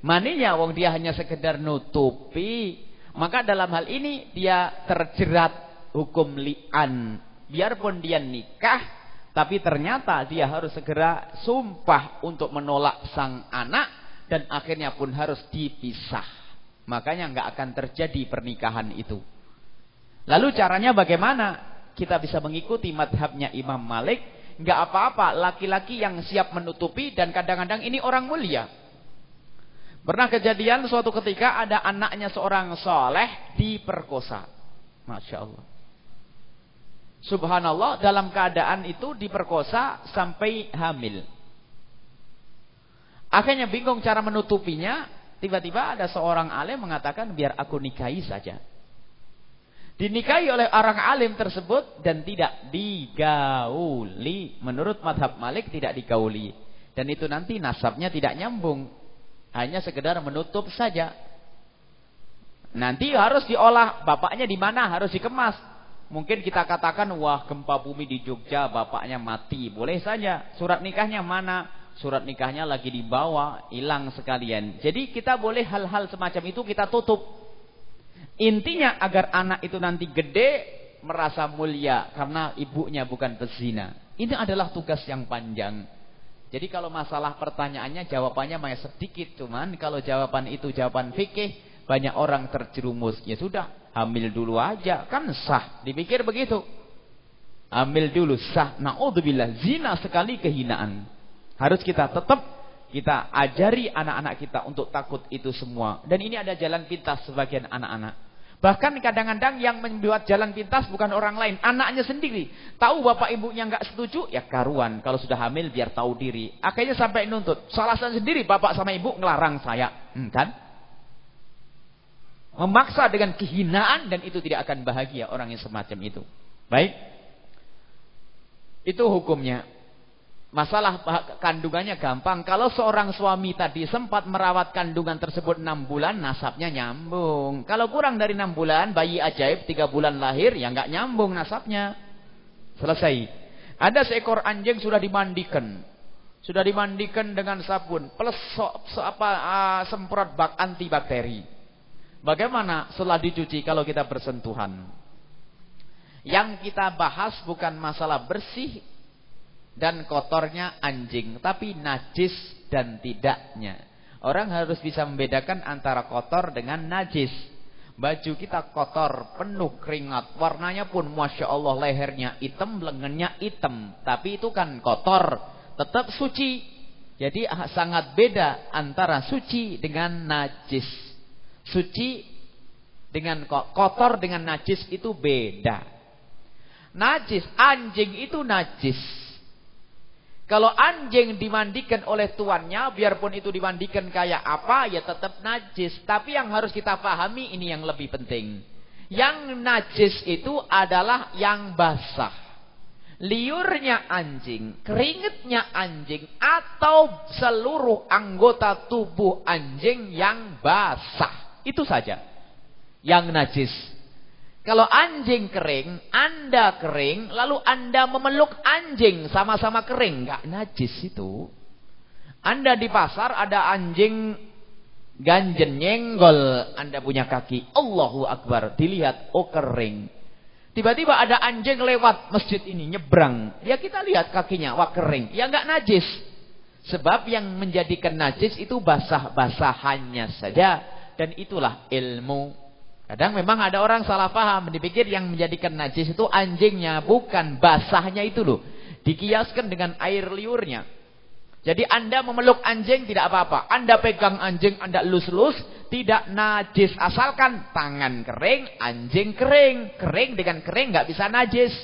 maninya. Wong dia hanya sekedar nutupi. Maka dalam hal ini dia terjerat hukum li'an. Biarpun dia nikah. Tapi ternyata dia harus segera sumpah untuk menolak sang anak. Dan akhirnya pun harus dipisah. Makanya nggak akan terjadi pernikahan itu. Lalu caranya bagaimana? Kita bisa mengikuti madhabnya Imam Malik nggak apa-apa laki-laki yang siap menutupi dan kadang-kadang ini orang mulia. Pernah kejadian suatu ketika ada anaknya seorang soleh diperkosa. Masya Allah. Subhanallah dalam keadaan itu diperkosa sampai hamil. Akhirnya bingung cara menutupinya. Tiba-tiba ada seorang alim mengatakan biar aku nikahi saja dinikahi oleh orang alim tersebut dan tidak digauli. Menurut madhab Malik tidak digauli. Dan itu nanti nasabnya tidak nyambung. Hanya sekedar menutup saja. Nanti harus diolah. Bapaknya di mana? Harus dikemas. Mungkin kita katakan, wah gempa bumi di Jogja, bapaknya mati. Boleh saja. Surat nikahnya mana? Surat nikahnya lagi dibawa, hilang sekalian. Jadi kita boleh hal-hal semacam itu kita tutup. Intinya agar anak itu nanti gede merasa mulia karena ibunya bukan pezina. Ini adalah tugas yang panjang. Jadi kalau masalah pertanyaannya jawabannya masih sedikit cuman kalau jawaban itu jawaban fikih banyak orang terjerumus. Ya sudah, hamil dulu aja kan sah. Dipikir begitu. Hamil dulu sah. Nauzubillah, zina sekali kehinaan. Harus kita tetap kita ajari anak-anak kita untuk takut itu semua. Dan ini ada jalan pintas sebagian anak-anak. Bahkan kadang-kadang yang membuat jalan pintas bukan orang lain, anaknya sendiri. Tahu bapak ibunya nggak setuju, ya karuan. Kalau sudah hamil biar tahu diri. Akhirnya sampai nuntut. Salah sendiri bapak sama ibu ngelarang saya, hmm, kan? Memaksa dengan kehinaan dan itu tidak akan bahagia orang yang semacam itu. Baik. Itu hukumnya. Masalah kandungannya gampang. Kalau seorang suami tadi sempat merawat kandungan tersebut 6 bulan, nasabnya nyambung. Kalau kurang dari 6 bulan, bayi ajaib 3 bulan lahir, ya nggak nyambung nasabnya. Selesai. Ada seekor anjing sudah dimandikan. Sudah dimandikan dengan sabun. Plus so, apa, uh, semprot bak antibakteri. Bagaimana setelah dicuci kalau kita bersentuhan? Yang kita bahas bukan masalah bersih dan kotornya anjing, tapi najis dan tidaknya. Orang harus bisa membedakan antara kotor dengan najis. Baju kita kotor, penuh keringat, warnanya pun Masya Allah lehernya hitam, lengannya hitam. Tapi itu kan kotor, tetap suci. Jadi ah, sangat beda antara suci dengan najis. Suci dengan kotor dengan najis itu beda. Najis, anjing itu najis. Kalau anjing dimandikan oleh tuannya, biarpun itu dimandikan kayak apa, ya tetap najis. Tapi yang harus kita pahami ini yang lebih penting. Yang najis itu adalah yang basah. Liurnya anjing, keringetnya anjing, atau seluruh anggota tubuh anjing yang basah. Itu saja. Yang najis. Kalau anjing kering, Anda kering, lalu Anda memeluk anjing sama-sama kering, nggak najis itu. Anda di pasar ada anjing ganjen nyenggol, Anda punya kaki, Allahu Akbar, dilihat, oh kering. Tiba-tiba ada anjing lewat masjid ini, nyebrang. Ya kita lihat kakinya, wah kering. Ya nggak najis. Sebab yang menjadikan najis itu basah-basahannya saja. Dan itulah ilmu Kadang memang ada orang salah paham, dipikir yang menjadikan najis itu anjingnya, bukan basahnya itu loh. Dikiaskan dengan air liurnya. Jadi Anda memeluk anjing tidak apa-apa. Anda pegang anjing, Anda lus-lus, tidak najis. Asalkan tangan kering, anjing kering. Kering dengan kering nggak bisa najis.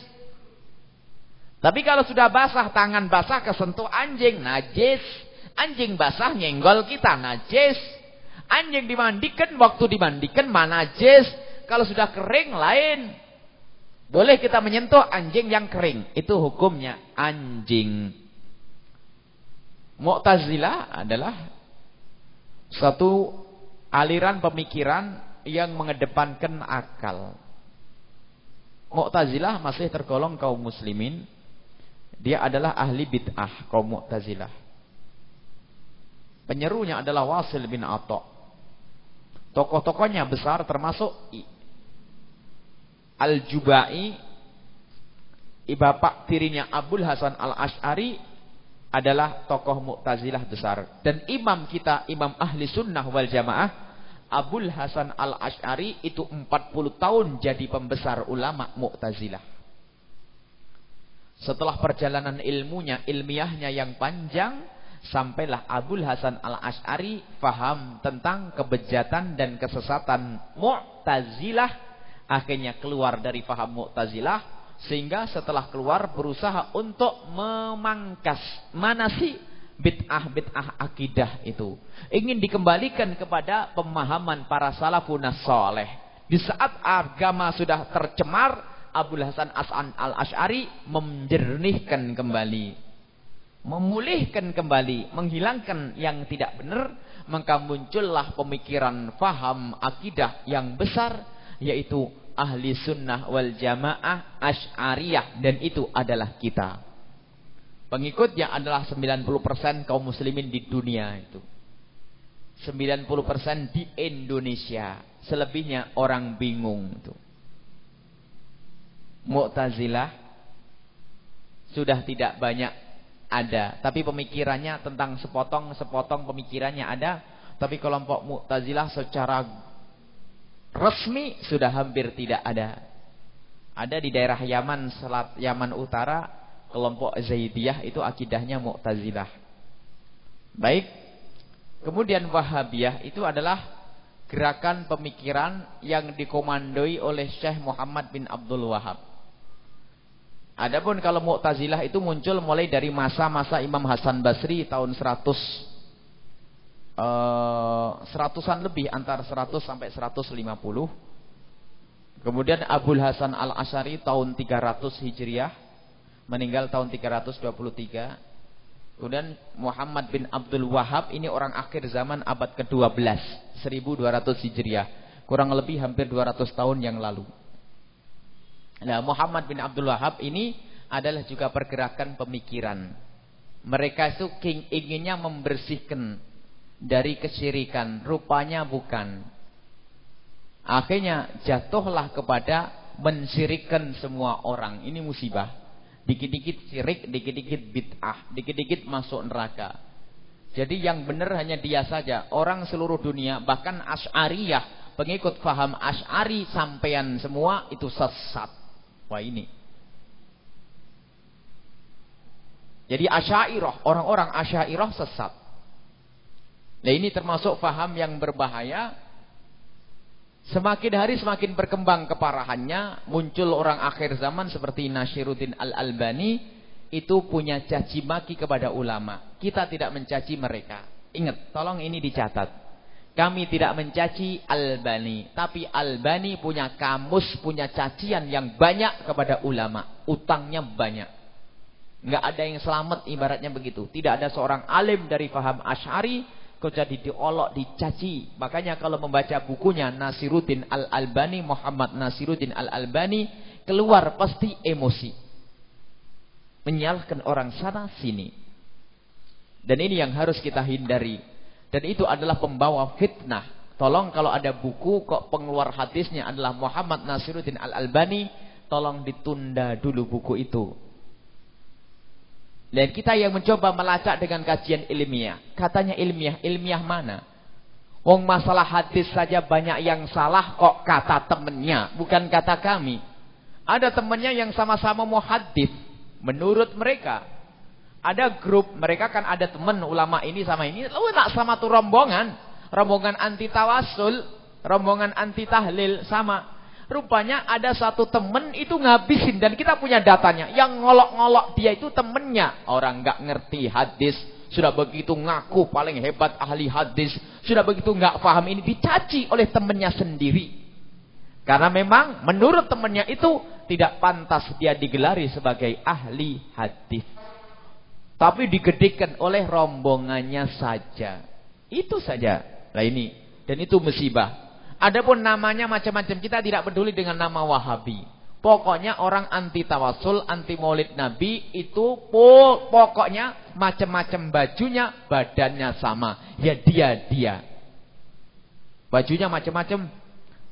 Tapi kalau sudah basah, tangan basah kesentuh anjing, najis. Anjing basah nyenggol kita, najis. Anjing dimandikan, waktu dimandikan mana najis. Kalau sudah kering lain. Boleh kita menyentuh anjing yang kering. Itu hukumnya anjing. Mu'tazilah adalah satu aliran pemikiran yang mengedepankan akal. Mu'tazilah masih tergolong kaum muslimin. Dia adalah ahli bid'ah kaum Mu'tazilah. Penyerunya adalah Wasil bin Atta. Tokoh-tokohnya besar termasuk Al-Jubai, bapak tirinya Abdul Hasan Al-Ash'ari adalah tokoh Mu'tazilah besar. Dan imam kita, imam ahli sunnah wal jamaah, Abdul Hasan Al-Ash'ari itu 40 tahun jadi pembesar ulama Mu'tazilah. Setelah perjalanan ilmunya, ilmiahnya yang panjang, sampailah Abdul Hasan Al-Ash'ari faham tentang kebejatan dan kesesatan Mu'tazilah. Akhirnya keluar dari faham Mu'tazilah sehingga setelah keluar berusaha untuk memangkas mana sih bid'ah-bid'ah akidah itu. Ingin dikembalikan kepada pemahaman para salafun saleh di saat agama sudah tercemar Abdul Hasan As'an Al-Ash'ari menjernihkan kembali memulihkan kembali, menghilangkan yang tidak benar, maka muncullah pemikiran faham akidah yang besar, yaitu ahli sunnah wal jamaah ash'ariyah, dan itu adalah kita. Pengikutnya adalah 90% kaum muslimin di dunia itu. 90% di Indonesia. Selebihnya orang bingung itu. Mu'tazilah sudah tidak banyak ada, tapi pemikirannya tentang sepotong-sepotong pemikirannya ada, tapi kelompok Mu'tazilah secara resmi sudah hampir tidak ada. Ada di daerah Yaman, Selat Yaman Utara, kelompok Zaidiyah itu akidahnya Mu'tazilah. Baik. Kemudian Wahabiyah itu adalah gerakan pemikiran yang dikomandoi oleh Syekh Muhammad bin Abdul Wahab. Adapun kalau Mu'tazilah itu muncul mulai dari masa-masa Imam Hasan Basri tahun 100 uh, seratusan lebih antara 100 sampai 150. Kemudian Abdul Hasan Al-Asy'ari tahun 300 Hijriah meninggal tahun 323. Kemudian Muhammad bin Abdul Wahab ini orang akhir zaman abad ke-12 1200 Hijriah. Kurang lebih hampir 200 tahun yang lalu. Nah, Muhammad bin Abdul Wahab ini adalah juga pergerakan pemikiran. Mereka itu inginnya membersihkan dari kesyirikan, rupanya bukan. Akhirnya jatuhlah kepada mensyirikkan semua orang. Ini musibah. Dikit-dikit syirik, dikit-dikit bid'ah, dikit-dikit masuk neraka. Jadi yang benar hanya dia saja. Orang seluruh dunia, bahkan Ash'ariyah, pengikut faham Ash'ari sampean semua itu sesat. Wah ini. Jadi Asyairah, orang-orang Asyairah sesat. Nah ini termasuk faham yang berbahaya Semakin hari semakin berkembang keparahannya, muncul orang akhir zaman seperti Nashiruddin Al-Albani itu punya caci maki kepada ulama. Kita tidak mencaci mereka. Ingat, tolong ini dicatat. Kami tidak mencaci Albani, tapi Albani punya kamus, punya cacian yang banyak kepada ulama. Utangnya banyak. Enggak ada yang selamat ibaratnya begitu. Tidak ada seorang alim dari faham Ash'ari kau jadi diolok, dicaci. Makanya kalau membaca bukunya Nasiruddin Al-Albani, Muhammad Nasiruddin Al-Albani, keluar pasti emosi. Menyalahkan orang sana sini. Dan ini yang harus kita hindari. Dan itu adalah pembawa fitnah. Tolong kalau ada buku kok pengeluar hadisnya adalah Muhammad Nasiruddin Al-Albani, tolong ditunda dulu buku itu. Dan kita yang mencoba melacak dengan kajian ilmiah. Katanya ilmiah, ilmiah mana? Wong masalah hadis saja banyak yang salah kok kata temennya, bukan kata kami. Ada temennya yang sama-sama mau hadis. Menurut mereka. Ada grup, mereka kan ada temen ulama ini sama ini. Lalu tak sama tuh rombongan. Rombongan anti tawasul. Rombongan anti tahlil sama. Rupanya ada satu temen itu ngabisin dan kita punya datanya. Yang ngolok-ngolok dia itu temennya. Orang nggak ngerti hadis. Sudah begitu ngaku paling hebat ahli hadis. Sudah begitu nggak paham ini dicaci oleh temennya sendiri. Karena memang menurut temennya itu tidak pantas dia digelari sebagai ahli hadis. Tapi digedekan oleh rombongannya saja. Itu saja. Nah ini. Dan itu musibah. Adapun namanya macam-macam kita tidak peduli dengan nama Wahabi. Pokoknya orang anti tawasul, anti maulid Nabi itu pokoknya macam-macam bajunya, badannya sama. Ya dia dia. Bajunya macam-macam.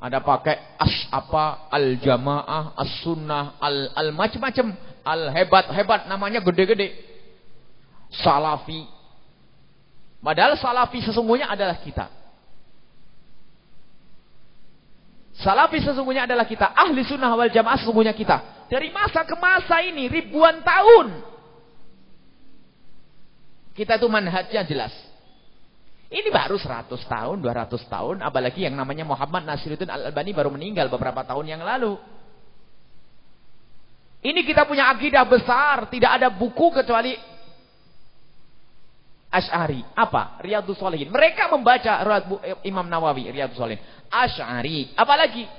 Ada pakai as apa, al jamaah, as sunnah, al al macam-macam, al hebat hebat namanya gede-gede. Salafi. Padahal salafi sesungguhnya adalah kita. Salafi sesungguhnya adalah kita. Ahli sunnah wal jamaah sesungguhnya kita. Dari masa ke masa ini ribuan tahun. Kita itu manhajnya jelas. Ini baru 100 tahun, 200 tahun. Apalagi yang namanya Muhammad Nasiruddin Al-Albani baru meninggal beberapa tahun yang lalu. Ini kita punya akidah besar. Tidak ada buku kecuali Ash'ari. Apa? Riyadus Solehin. Mereka membaca Imam Nawawi, Riyadus Solehin. Ash'ari. Apalagi?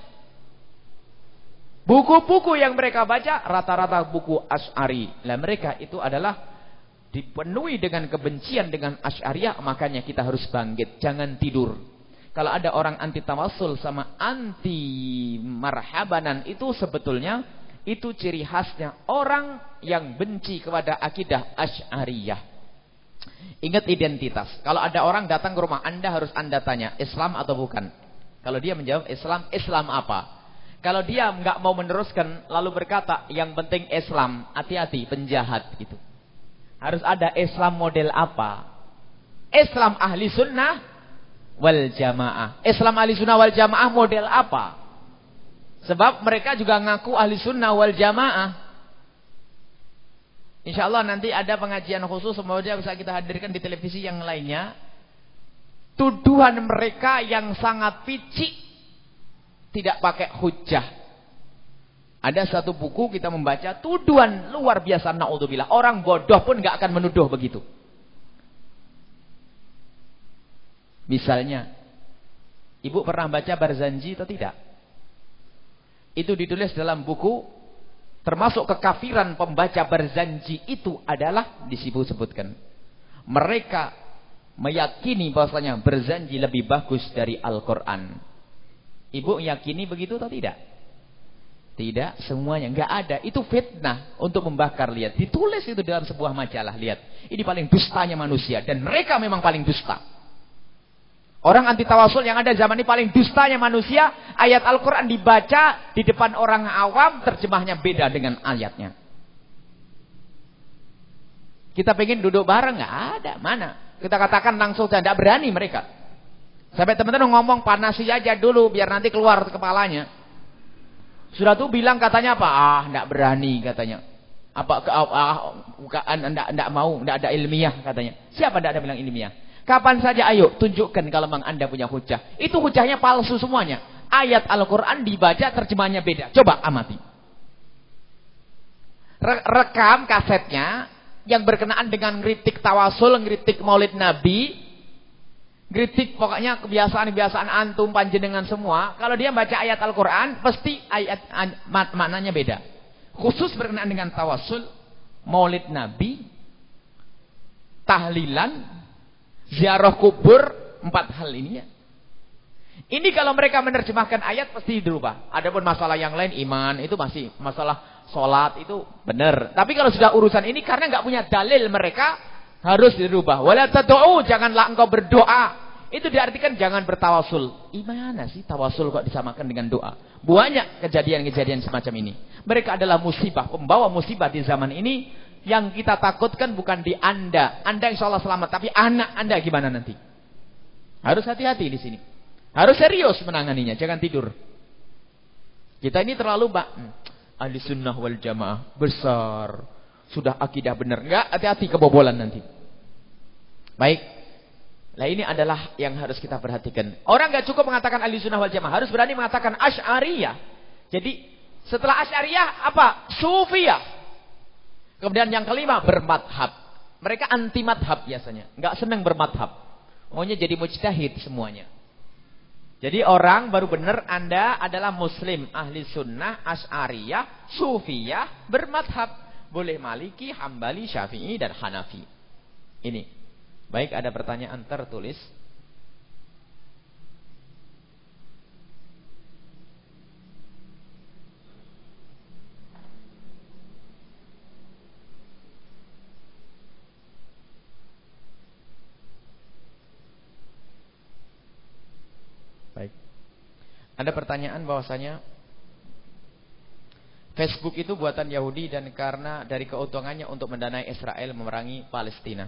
Buku-buku yang mereka baca, rata-rata buku Ash'ari. Lah mereka itu adalah dipenuhi dengan kebencian dengan Ash'ariyah. Makanya kita harus bangkit. Jangan tidur. Kalau ada orang anti tawasul sama anti marhabanan itu sebetulnya itu ciri khasnya orang yang benci kepada akidah Ash'ariyah. Ingat identitas. Kalau ada orang datang ke rumah Anda harus Anda tanya, Islam atau bukan? Kalau dia menjawab Islam, Islam apa? Kalau dia nggak mau meneruskan lalu berkata, yang penting Islam, hati-hati penjahat gitu. Harus ada Islam model apa? Islam ahli sunnah wal jamaah. Islam ahli sunnah wal jamaah model apa? Sebab mereka juga ngaku ahli sunnah wal jamaah. Insya Allah nanti ada pengajian khusus semoga bisa kita hadirkan di televisi yang lainnya. Tuduhan mereka yang sangat picik tidak pakai hujah. Ada satu buku kita membaca tuduhan luar biasa naudzubillah. Orang bodoh pun nggak akan menuduh begitu. Misalnya, ibu pernah baca Barzanji atau tidak? Itu ditulis dalam buku Termasuk kekafiran pembaca berzanji itu adalah disebut-sebutkan. Mereka meyakini bahwasanya berzanji lebih bagus dari Al-Quran. Ibu yakini begitu atau tidak? Tidak, semuanya. Enggak ada. Itu fitnah untuk membakar. Lihat. Ditulis itu dalam sebuah majalah. Lihat. Ini paling dustanya manusia. Dan mereka memang paling dusta. Orang anti tawasul yang ada zaman ini paling dustanya manusia. Ayat Al-Quran dibaca di depan orang awam. Terjemahnya beda dengan ayatnya. Kita pengen duduk bareng. nggak ada. Mana? Kita katakan langsung tidak berani mereka. Sampai teman-teman ngomong panasi aja dulu. Biar nanti keluar kepalanya. Sudah tuh bilang katanya apa? Ah, tidak berani katanya. Apa ah, ah bukan enggak mau, enggak ada ilmiah katanya. Siapa enggak ada bilang ilmiah? Kapan saja ayo tunjukkan kalau memang Anda punya hujah. Itu hujahnya palsu semuanya. Ayat Al-Quran dibaca terjemahnya beda. Coba amati. Re rekam kasetnya yang berkenaan dengan ngeritik tawasul, ngeritik maulid Nabi, ngeritik pokoknya kebiasaan-kebiasaan antum panjenengan semua. Kalau dia baca ayat Al-Quran, pasti ayat mak maknanya beda. Khusus berkenaan dengan tawasul, maulid Nabi, tahlilan, ziarah kubur, empat hal ini ya. Ini kalau mereka menerjemahkan ayat pasti dirubah. Adapun masalah yang lain iman itu masih masalah sholat itu benar. Tapi kalau sudah urusan ini karena nggak punya dalil mereka harus dirubah. Wala tad'u janganlah engkau berdoa. Itu diartikan jangan bertawasul. Gimana sih tawasul kok disamakan dengan doa? Banyak kejadian-kejadian semacam ini. Mereka adalah musibah, pembawa musibah di zaman ini yang kita takutkan bukan di Anda. Anda insya Allah selamat. Tapi anak Anda gimana nanti? Harus hati-hati di sini. Harus serius menanganinya. Jangan tidur. Kita ini terlalu bak. Hmm, ahli sunnah wal jamaah. Besar. Sudah akidah benar. Enggak, hati-hati kebobolan nanti. Baik. Nah ini adalah yang harus kita perhatikan. Orang nggak cukup mengatakan ahli sunnah wal jamaah. Harus berani mengatakan asy'ariyah. Jadi setelah asy'ariyah apa? Sufiyah. Kemudian yang kelima bermadhab. Mereka anti madhab biasanya. Nggak senang bermadhab. Maunya jadi mujtahid semuanya. Jadi orang baru benar Anda adalah muslim, ahli sunnah, as'ariyah, sufiyah, bermadhab. Boleh maliki, hambali, syafi'i, dan hanafi. Ini. Baik ada pertanyaan tertulis. Ada pertanyaan bahwasanya Facebook itu buatan Yahudi dan karena dari keuntungannya untuk mendanai Israel memerangi Palestina.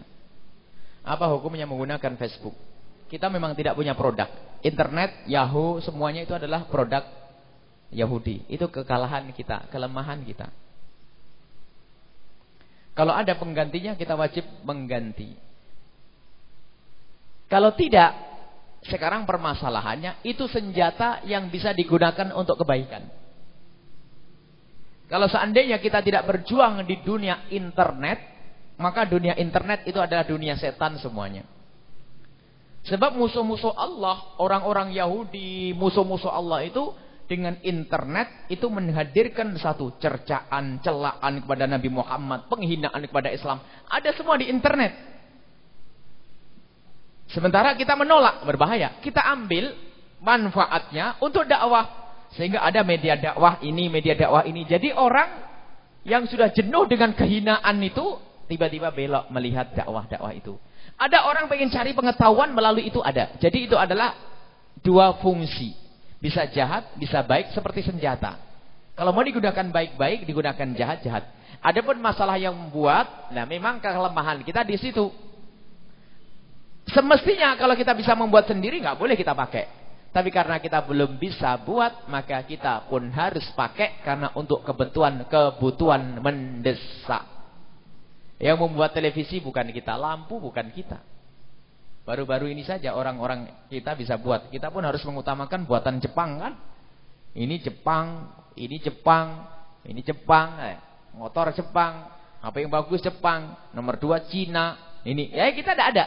Apa hukumnya menggunakan Facebook? Kita memang tidak punya produk. Internet, Yahoo, semuanya itu adalah produk Yahudi. Itu kekalahan kita, kelemahan kita. Kalau ada penggantinya kita wajib mengganti. Kalau tidak, sekarang permasalahannya itu senjata yang bisa digunakan untuk kebaikan. Kalau seandainya kita tidak berjuang di dunia internet, maka dunia internet itu adalah dunia setan semuanya. Sebab musuh-musuh Allah, orang-orang Yahudi, musuh-musuh Allah itu dengan internet itu menghadirkan satu cercaan, celaan kepada Nabi Muhammad, penghinaan kepada Islam. Ada semua di internet. Sementara kita menolak, berbahaya. Kita ambil manfaatnya untuk dakwah. Sehingga ada media dakwah ini, media dakwah ini. Jadi orang yang sudah jenuh dengan kehinaan itu, tiba-tiba belok melihat dakwah-dakwah itu. Ada orang pengen cari pengetahuan melalui itu ada. Jadi itu adalah dua fungsi. Bisa jahat, bisa baik seperti senjata. Kalau mau digunakan baik-baik, digunakan jahat-jahat. Adapun masalah yang membuat, nah memang kelemahan kita di situ. Semestinya kalau kita bisa membuat sendiri nggak boleh kita pakai. Tapi karena kita belum bisa buat, maka kita pun harus pakai karena untuk kebutuhan kebutuhan mendesak. Yang membuat televisi bukan kita, lampu bukan kita. Baru-baru ini saja orang-orang kita bisa buat. Kita pun harus mengutamakan buatan Jepang kan. Ini Jepang, ini Jepang, ini Jepang, eh, motor Jepang, apa yang bagus Jepang, nomor dua Cina, ini. Ya kita tidak ada.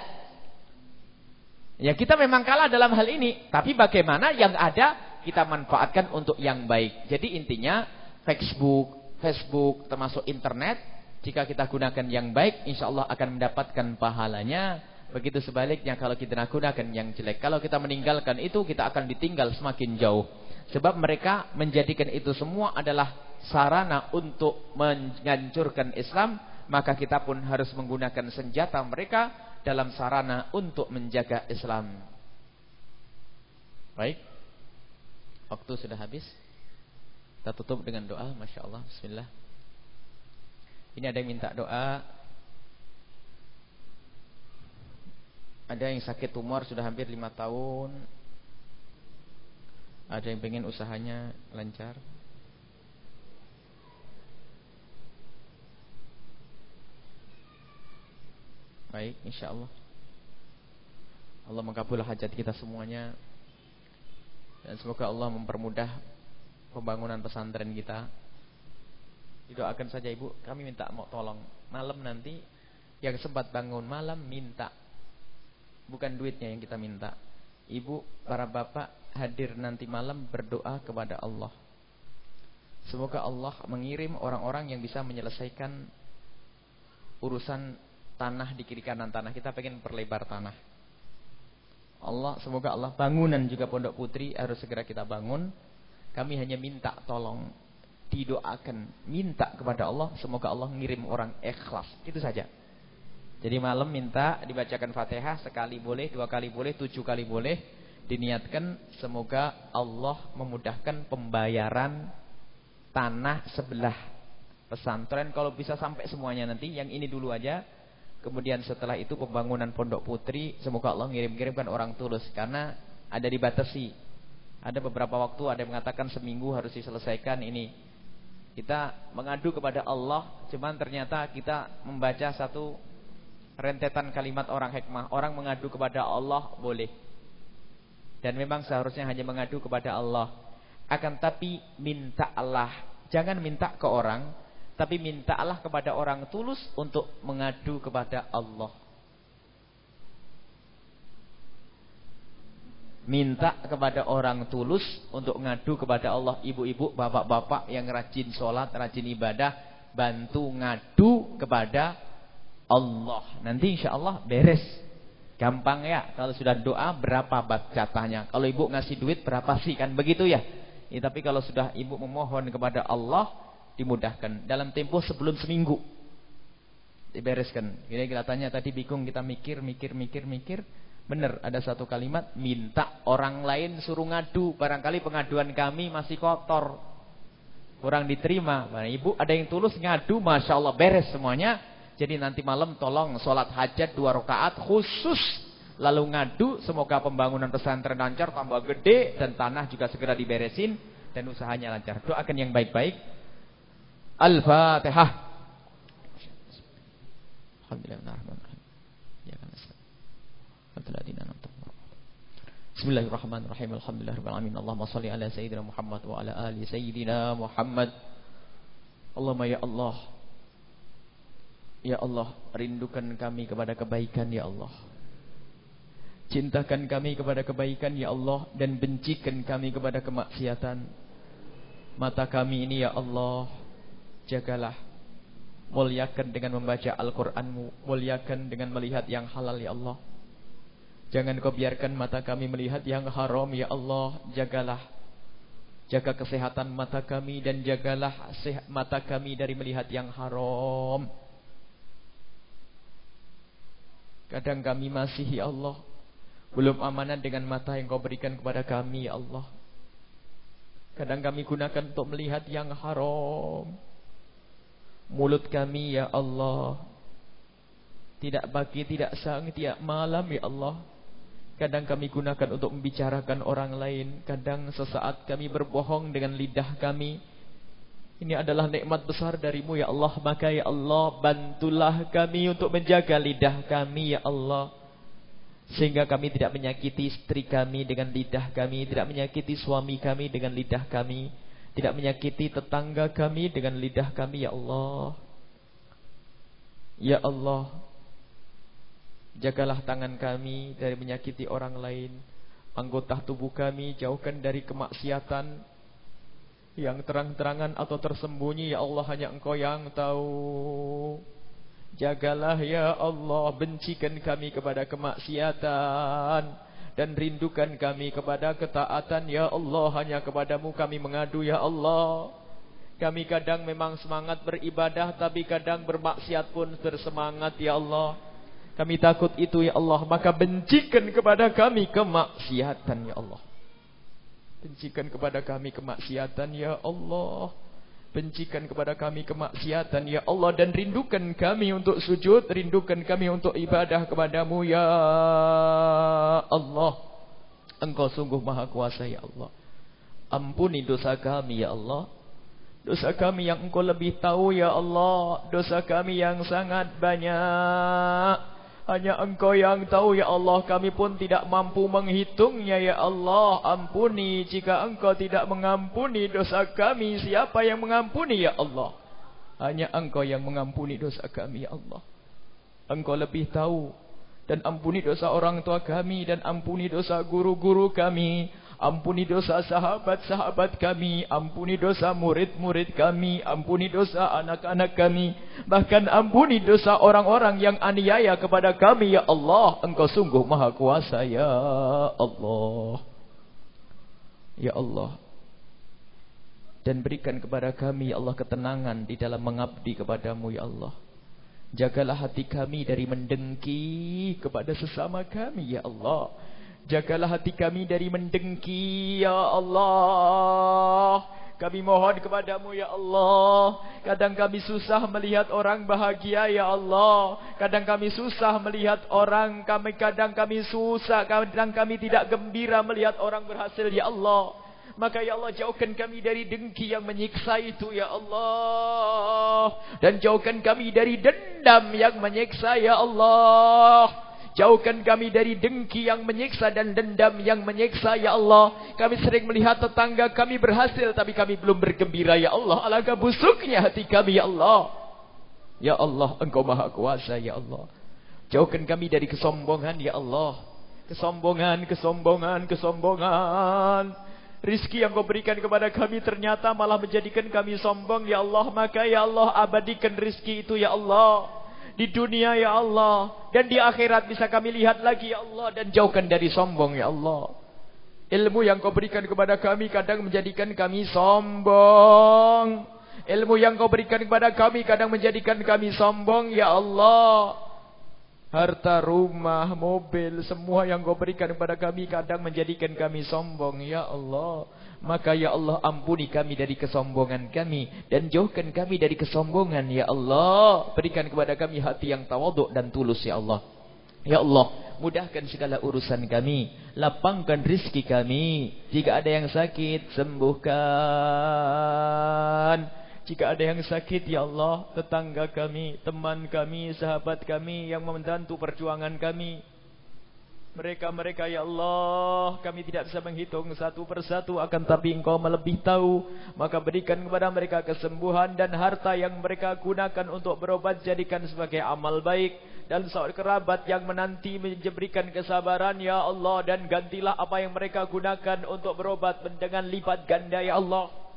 Ya kita memang kalah dalam hal ini, tapi bagaimana yang ada kita manfaatkan untuk yang baik. Jadi intinya Facebook, Facebook termasuk internet, jika kita gunakan yang baik, insya Allah akan mendapatkan pahalanya. Begitu sebaliknya kalau kita gunakan yang jelek. Kalau kita meninggalkan itu, kita akan ditinggal semakin jauh. Sebab mereka menjadikan itu semua adalah sarana untuk menghancurkan Islam. Maka kita pun harus menggunakan senjata mereka dalam sarana untuk menjaga Islam. Baik. Waktu sudah habis. Kita tutup dengan doa, masya Allah. Bismillah. Ini ada yang minta doa. Ada yang sakit tumor sudah hampir lima tahun. Ada yang pengen usahanya lancar. Baik, insya Allah. Allah hajat kita semuanya dan semoga Allah mempermudah pembangunan pesantren kita. Didoakan saja Ibu, kami minta mau tolong malam nanti yang sempat bangun malam minta bukan duitnya yang kita minta. Ibu, para bapak hadir nanti malam berdoa kepada Allah. Semoga Allah mengirim orang-orang yang bisa menyelesaikan urusan tanah di kiri kanan tanah. Kita pengen perlebar tanah. Allah semoga Allah bangunan juga Pondok Putri harus segera kita bangun. Kami hanya minta tolong didoakan, minta kepada Allah semoga Allah ngirim orang ikhlas. Itu saja. Jadi malam minta dibacakan Fatihah sekali boleh, dua kali boleh, tujuh kali boleh. Diniatkan semoga Allah memudahkan pembayaran tanah sebelah pesantren kalau bisa sampai semuanya nanti. Yang ini dulu aja Kemudian setelah itu pembangunan Pondok Putri, semoga Allah ngirim-kirimkan orang tulus karena ada dibatasi. Ada beberapa waktu ada yang mengatakan seminggu harus diselesaikan ini. Kita mengadu kepada Allah, cuman ternyata kita membaca satu rentetan kalimat orang hikmah. Orang mengadu kepada Allah boleh. Dan memang seharusnya hanya mengadu kepada Allah. Akan tapi minta Allah, jangan minta ke orang, tapi mintalah kepada orang tulus untuk mengadu kepada Allah. Minta kepada orang tulus untuk mengadu kepada Allah. Ibu-ibu, bapak-bapak yang rajin sholat, rajin ibadah. Bantu ngadu kepada Allah. Nanti insya Allah beres. Gampang ya. Kalau sudah doa berapa bat jatahnya. Kalau ibu ngasih duit berapa sih kan begitu ya. ya tapi kalau sudah ibu memohon kepada Allah dimudahkan dalam tempo sebelum seminggu dibereskan. Jadi kita tanya tadi bingung kita mikir mikir mikir mikir benar ada satu kalimat minta orang lain suruh ngadu barangkali pengaduan kami masih kotor kurang diterima. Nah, ibu ada yang tulus ngadu masya Allah beres semuanya. Jadi nanti malam tolong sholat hajat dua rakaat khusus lalu ngadu semoga pembangunan pesantren lancar tambah gede dan tanah juga segera diberesin dan usahanya lancar. Doakan yang baik-baik. Al-Fatihah. Bismillahirrahmanirrahim. Alhamdulillahirrahmanirrahim. Allahumma salli ala Sayyidina Muhammad wa ala ali Sayyidina Muhammad. Allahumma ya Allah. Ya Allah, rindukan kami kepada kebaikan ya Allah. Cintakan kami kepada kebaikan ya Allah dan bencikan kami kepada kemaksiatan. Mata kami ini ya Allah Jagalah. Muliakan dengan membaca Al-Quranmu. Muliakan dengan melihat yang halal ya Allah. Jangan kau biarkan mata kami melihat yang haram ya Allah. Jagalah. Jaga kesehatan mata kami dan jagalah mata kami dari melihat yang haram. Kadang kami masih ya Allah Belum amanah dengan mata yang kau berikan kepada kami ya Allah. Kadang kami gunakan untuk melihat yang haram mulut kami ya Allah. Tidak pagi tidak siang tiap malam ya Allah. Kadang kami gunakan untuk membicarakan orang lain. Kadang sesaat kami berbohong dengan lidah kami. Ini adalah nikmat besar darimu ya Allah. Maka ya Allah bantulah kami untuk menjaga lidah kami ya Allah. Sehingga kami tidak menyakiti istri kami dengan lidah kami tidak menyakiti suami kami dengan lidah kami tidak menyakiti tetangga kami dengan lidah kami ya Allah. Ya Allah Jagalah tangan kami dari menyakiti orang lain. Anggota tubuh kami jauhkan dari kemaksiatan Yang terang-terangan atau tersembunyi. Ya Allah hanya engkau yang tahu. Jagalah ya Allah Bencikan kami kepada kemaksiatan dan rindukan kami kepada ketaatan ya Allah hanya kepadamu kami mengadu ya Allah. Kami kadang memang semangat beribadah tapi kadang bermaksiat pun bersemangat ya Allah. Kami takut itu ya Allah maka bencikan kepada kami kemaksiatan ya Allah. Bencikan kepada kami kemaksiatan ya Allah. Bencikan kepada kami kemaksiatan ya Allah dan rindukan kami untuk sujud, rindukan kami untuk ibadah kepadamu ya Allah. Engkau sungguh maha kuasa ya Allah. Ampuni dosa kami ya Allah. Dosa kami yang engkau lebih tahu ya Allah. Dosa kami yang sangat banyak. Hanya engkau yang tahu ya Allah. Kami pun tidak mampu menghitungnya ya Allah. Ampuni jika engkau tidak mengampuni dosa kami. Siapa yang mengampuni ya Allah? Hanya engkau yang mengampuni dosa kami ya Allah. Engkau lebih tahu Dan ampuni dosa orang tua kami Dan ampuni dosa guru-guru kami Ampuni dosa sahabat-sahabat kami. Ampuni dosa murid-murid kami. Ampuni dosa anak-anak kami. Bahkan ampuni dosa orang-orang yang aniaya kepada kami. Ya Allah, Engkau sungguh maha kuasa. Ya Allah. Ya Allah. Dan berikan kepada kami, ya Allah, ketenangan di dalam mengabdi kepadamu, Ya Allah. Jagalah hati kami dari mendengki kepada sesama kami, Ya Allah. Jagalah hati kami dari mendengki ya Allah. Kami mohon kepadamu ya Allah. Kadang kami susah melihat orang bahagia ya Allah. Kadang kami susah melihat orang kami kadang kami susah kadang kami tidak gembira melihat orang berhasil ya Allah. Maka ya Allah jauhkan kami dari dengki yang menyiksa itu ya Allah. Dan jauhkan kami dari dendam yang menyiksa ya Allah. Jauhkan kami dari dengki yang menyiksa dan dendam yang menyiksa ya Allah. Kami sering melihat tetangga kami berhasil tapi kami belum bergembira ya Allah. Alangkah busuknya hati kami ya Allah. Ya Allah, Engkau Maha Kuasa ya Allah. Jauhkan kami dari kesombongan ya Allah. Kesombongan, kesombongan, kesombongan. Rizki yang kau berikan kepada kami ternyata malah menjadikan kami sombong ya Allah. Maka ya Allah abadikan rizki itu ya Allah di dunia ya Allah dan di akhirat bisa kami lihat lagi ya Allah dan jauhkan dari sombong ya Allah. Ilmu yang kau berikan kepada kami kadang menjadikan kami sombong. Ilmu yang kau berikan kepada kami kadang menjadikan kami sombong ya Allah. Harta, rumah, mobil, semua yang kau berikan kepada kami kadang menjadikan kami sombong ya Allah. Maka ya Allah ampuni kami dari kesombongan kami dan jauhkan kami dari kesombongan ya Allah. Berikan kepada kami hati yang tawaduk dan tulus ya Allah. Ya Allah, mudahkan segala urusan kami, lapangkan rizki kami. Jika ada yang sakit, sembuhkan. Jika ada yang sakit, ya Allah, tetangga kami, teman kami, sahabat kami yang membantu perjuangan kami. Mereka-mereka ya Allah Kami tidak bisa menghitung satu persatu Akan tapi engkau melebih tahu. Maka berikan kepada mereka kesembuhan Dan harta yang mereka gunakan untuk berobat Jadikan sebagai amal baik. Dan saudara kerabat yang menanti Memberikan kesabaran ya Allah Dan gantilah apa yang mereka gunakan Untuk berobat dengan lipat ganda ya Allah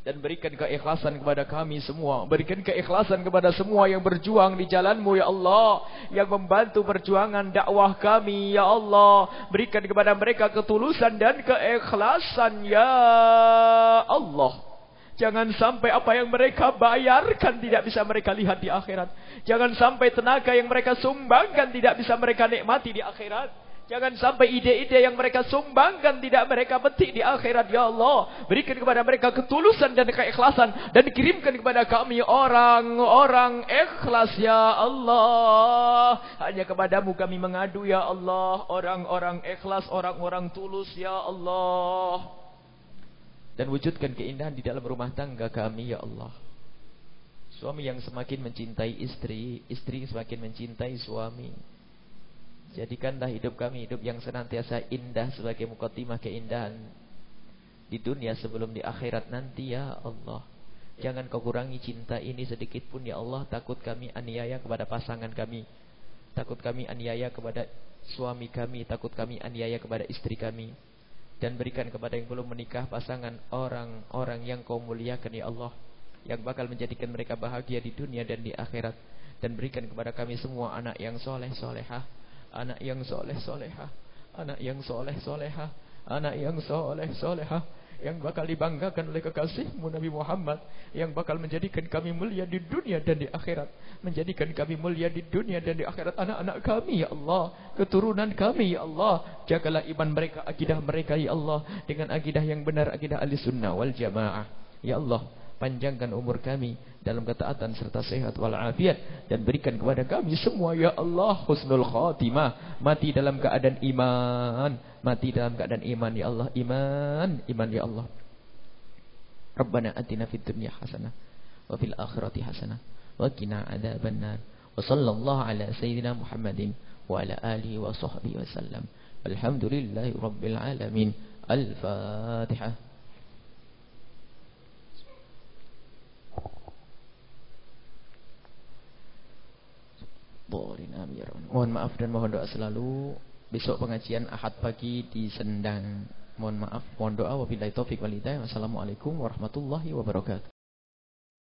dan berikan keikhlasan kepada kami semua. Berikan keikhlasan kepada semua yang berjuang di jalanmu ya Allah. Yang membantu perjuangan dakwah kami ya Allah. Berikan kepada mereka ketulusan dan keikhlasan ya Allah. Jangan sampai apa yang mereka bayarkan tidak bisa mereka lihat di akhirat. Jangan sampai tenaga yang mereka sumbangkan tidak bisa mereka nikmati di akhirat. Jangan sampai ide-ide yang mereka sumbangkan tidak mereka petik di akhirat. Ya Allah, berikan kepada mereka ketulusan dan keikhlasan. Dan kirimkan kepada kami orang-orang ikhlas. Ya Allah. Hanya kepadamu kami mengadu ya Allah. Orang-orang ikhlas, orang-orang tulus ya Allah. Dan wujudkan keindahan di dalam rumah tangga kami ya Allah. Suami yang semakin mencintai istri, istri semakin mencintai suami. Jadikanlah hidup kami hidup yang senantiasa indah sebagai mukaddimah keindahan di dunia sebelum di akhirat nanti ya Allah. Jangan kau kurangi cinta ini sedikit pun ya Allah. Takut kami aniaya kepada pasangan kami. Takut kami aniaya kepada suami kami. Takut kami aniaya kepada istri kami. Dan berikan kepada yang belum menikah pasangan orang-orang yang kau muliakan ya Allah. Yang bakal menjadikan mereka bahagia di dunia dan di akhirat. Dan berikan kepada kami semua anak yang soleh solehah anak yang soleh solehah, anak yang soleh solehah, anak yang soleh solehah, yang bakal dibanggakan oleh kekasihmu Nabi Muhammad. Yang bakal menjadikan kami mulia di dunia dan di akhirat. Menjadikan kami mulia di dunia dan di akhirat. Anak-anak kami ya Allah. Keturunan kami ya Allah. Jagalah iman mereka akidah mereka ya Allah. Dengan akidah yang benar akidah ahli sunnah wal jamaah. Ya Allah panjangkan umur kami dalam ketaatan serta sehat walafiat. Dan berikan kepada kami semua ya Allah husnul khatimah. Mati dalam keadaan iman. Mati dalam keadaan iman ya Allah. Iman iman ya Allah. Rabbana atina fid dunya hasanah wa fil akhirati hasanah wa qina adzabannar. Wa sallallahu ala sayyidina Muhammadin wa ala alihi wa sahbihi wasallam alhamdulillahi rabbil alamin. Al-fatihah Amin ya Mohon maaf dan mohon doa selalu. Besok pengajian Ahad pagi di Sendang. Mohon maaf, mohon doa wabillahi taufik walhidayah. Wassalamualaikum warahmatullahi wabarakatuh.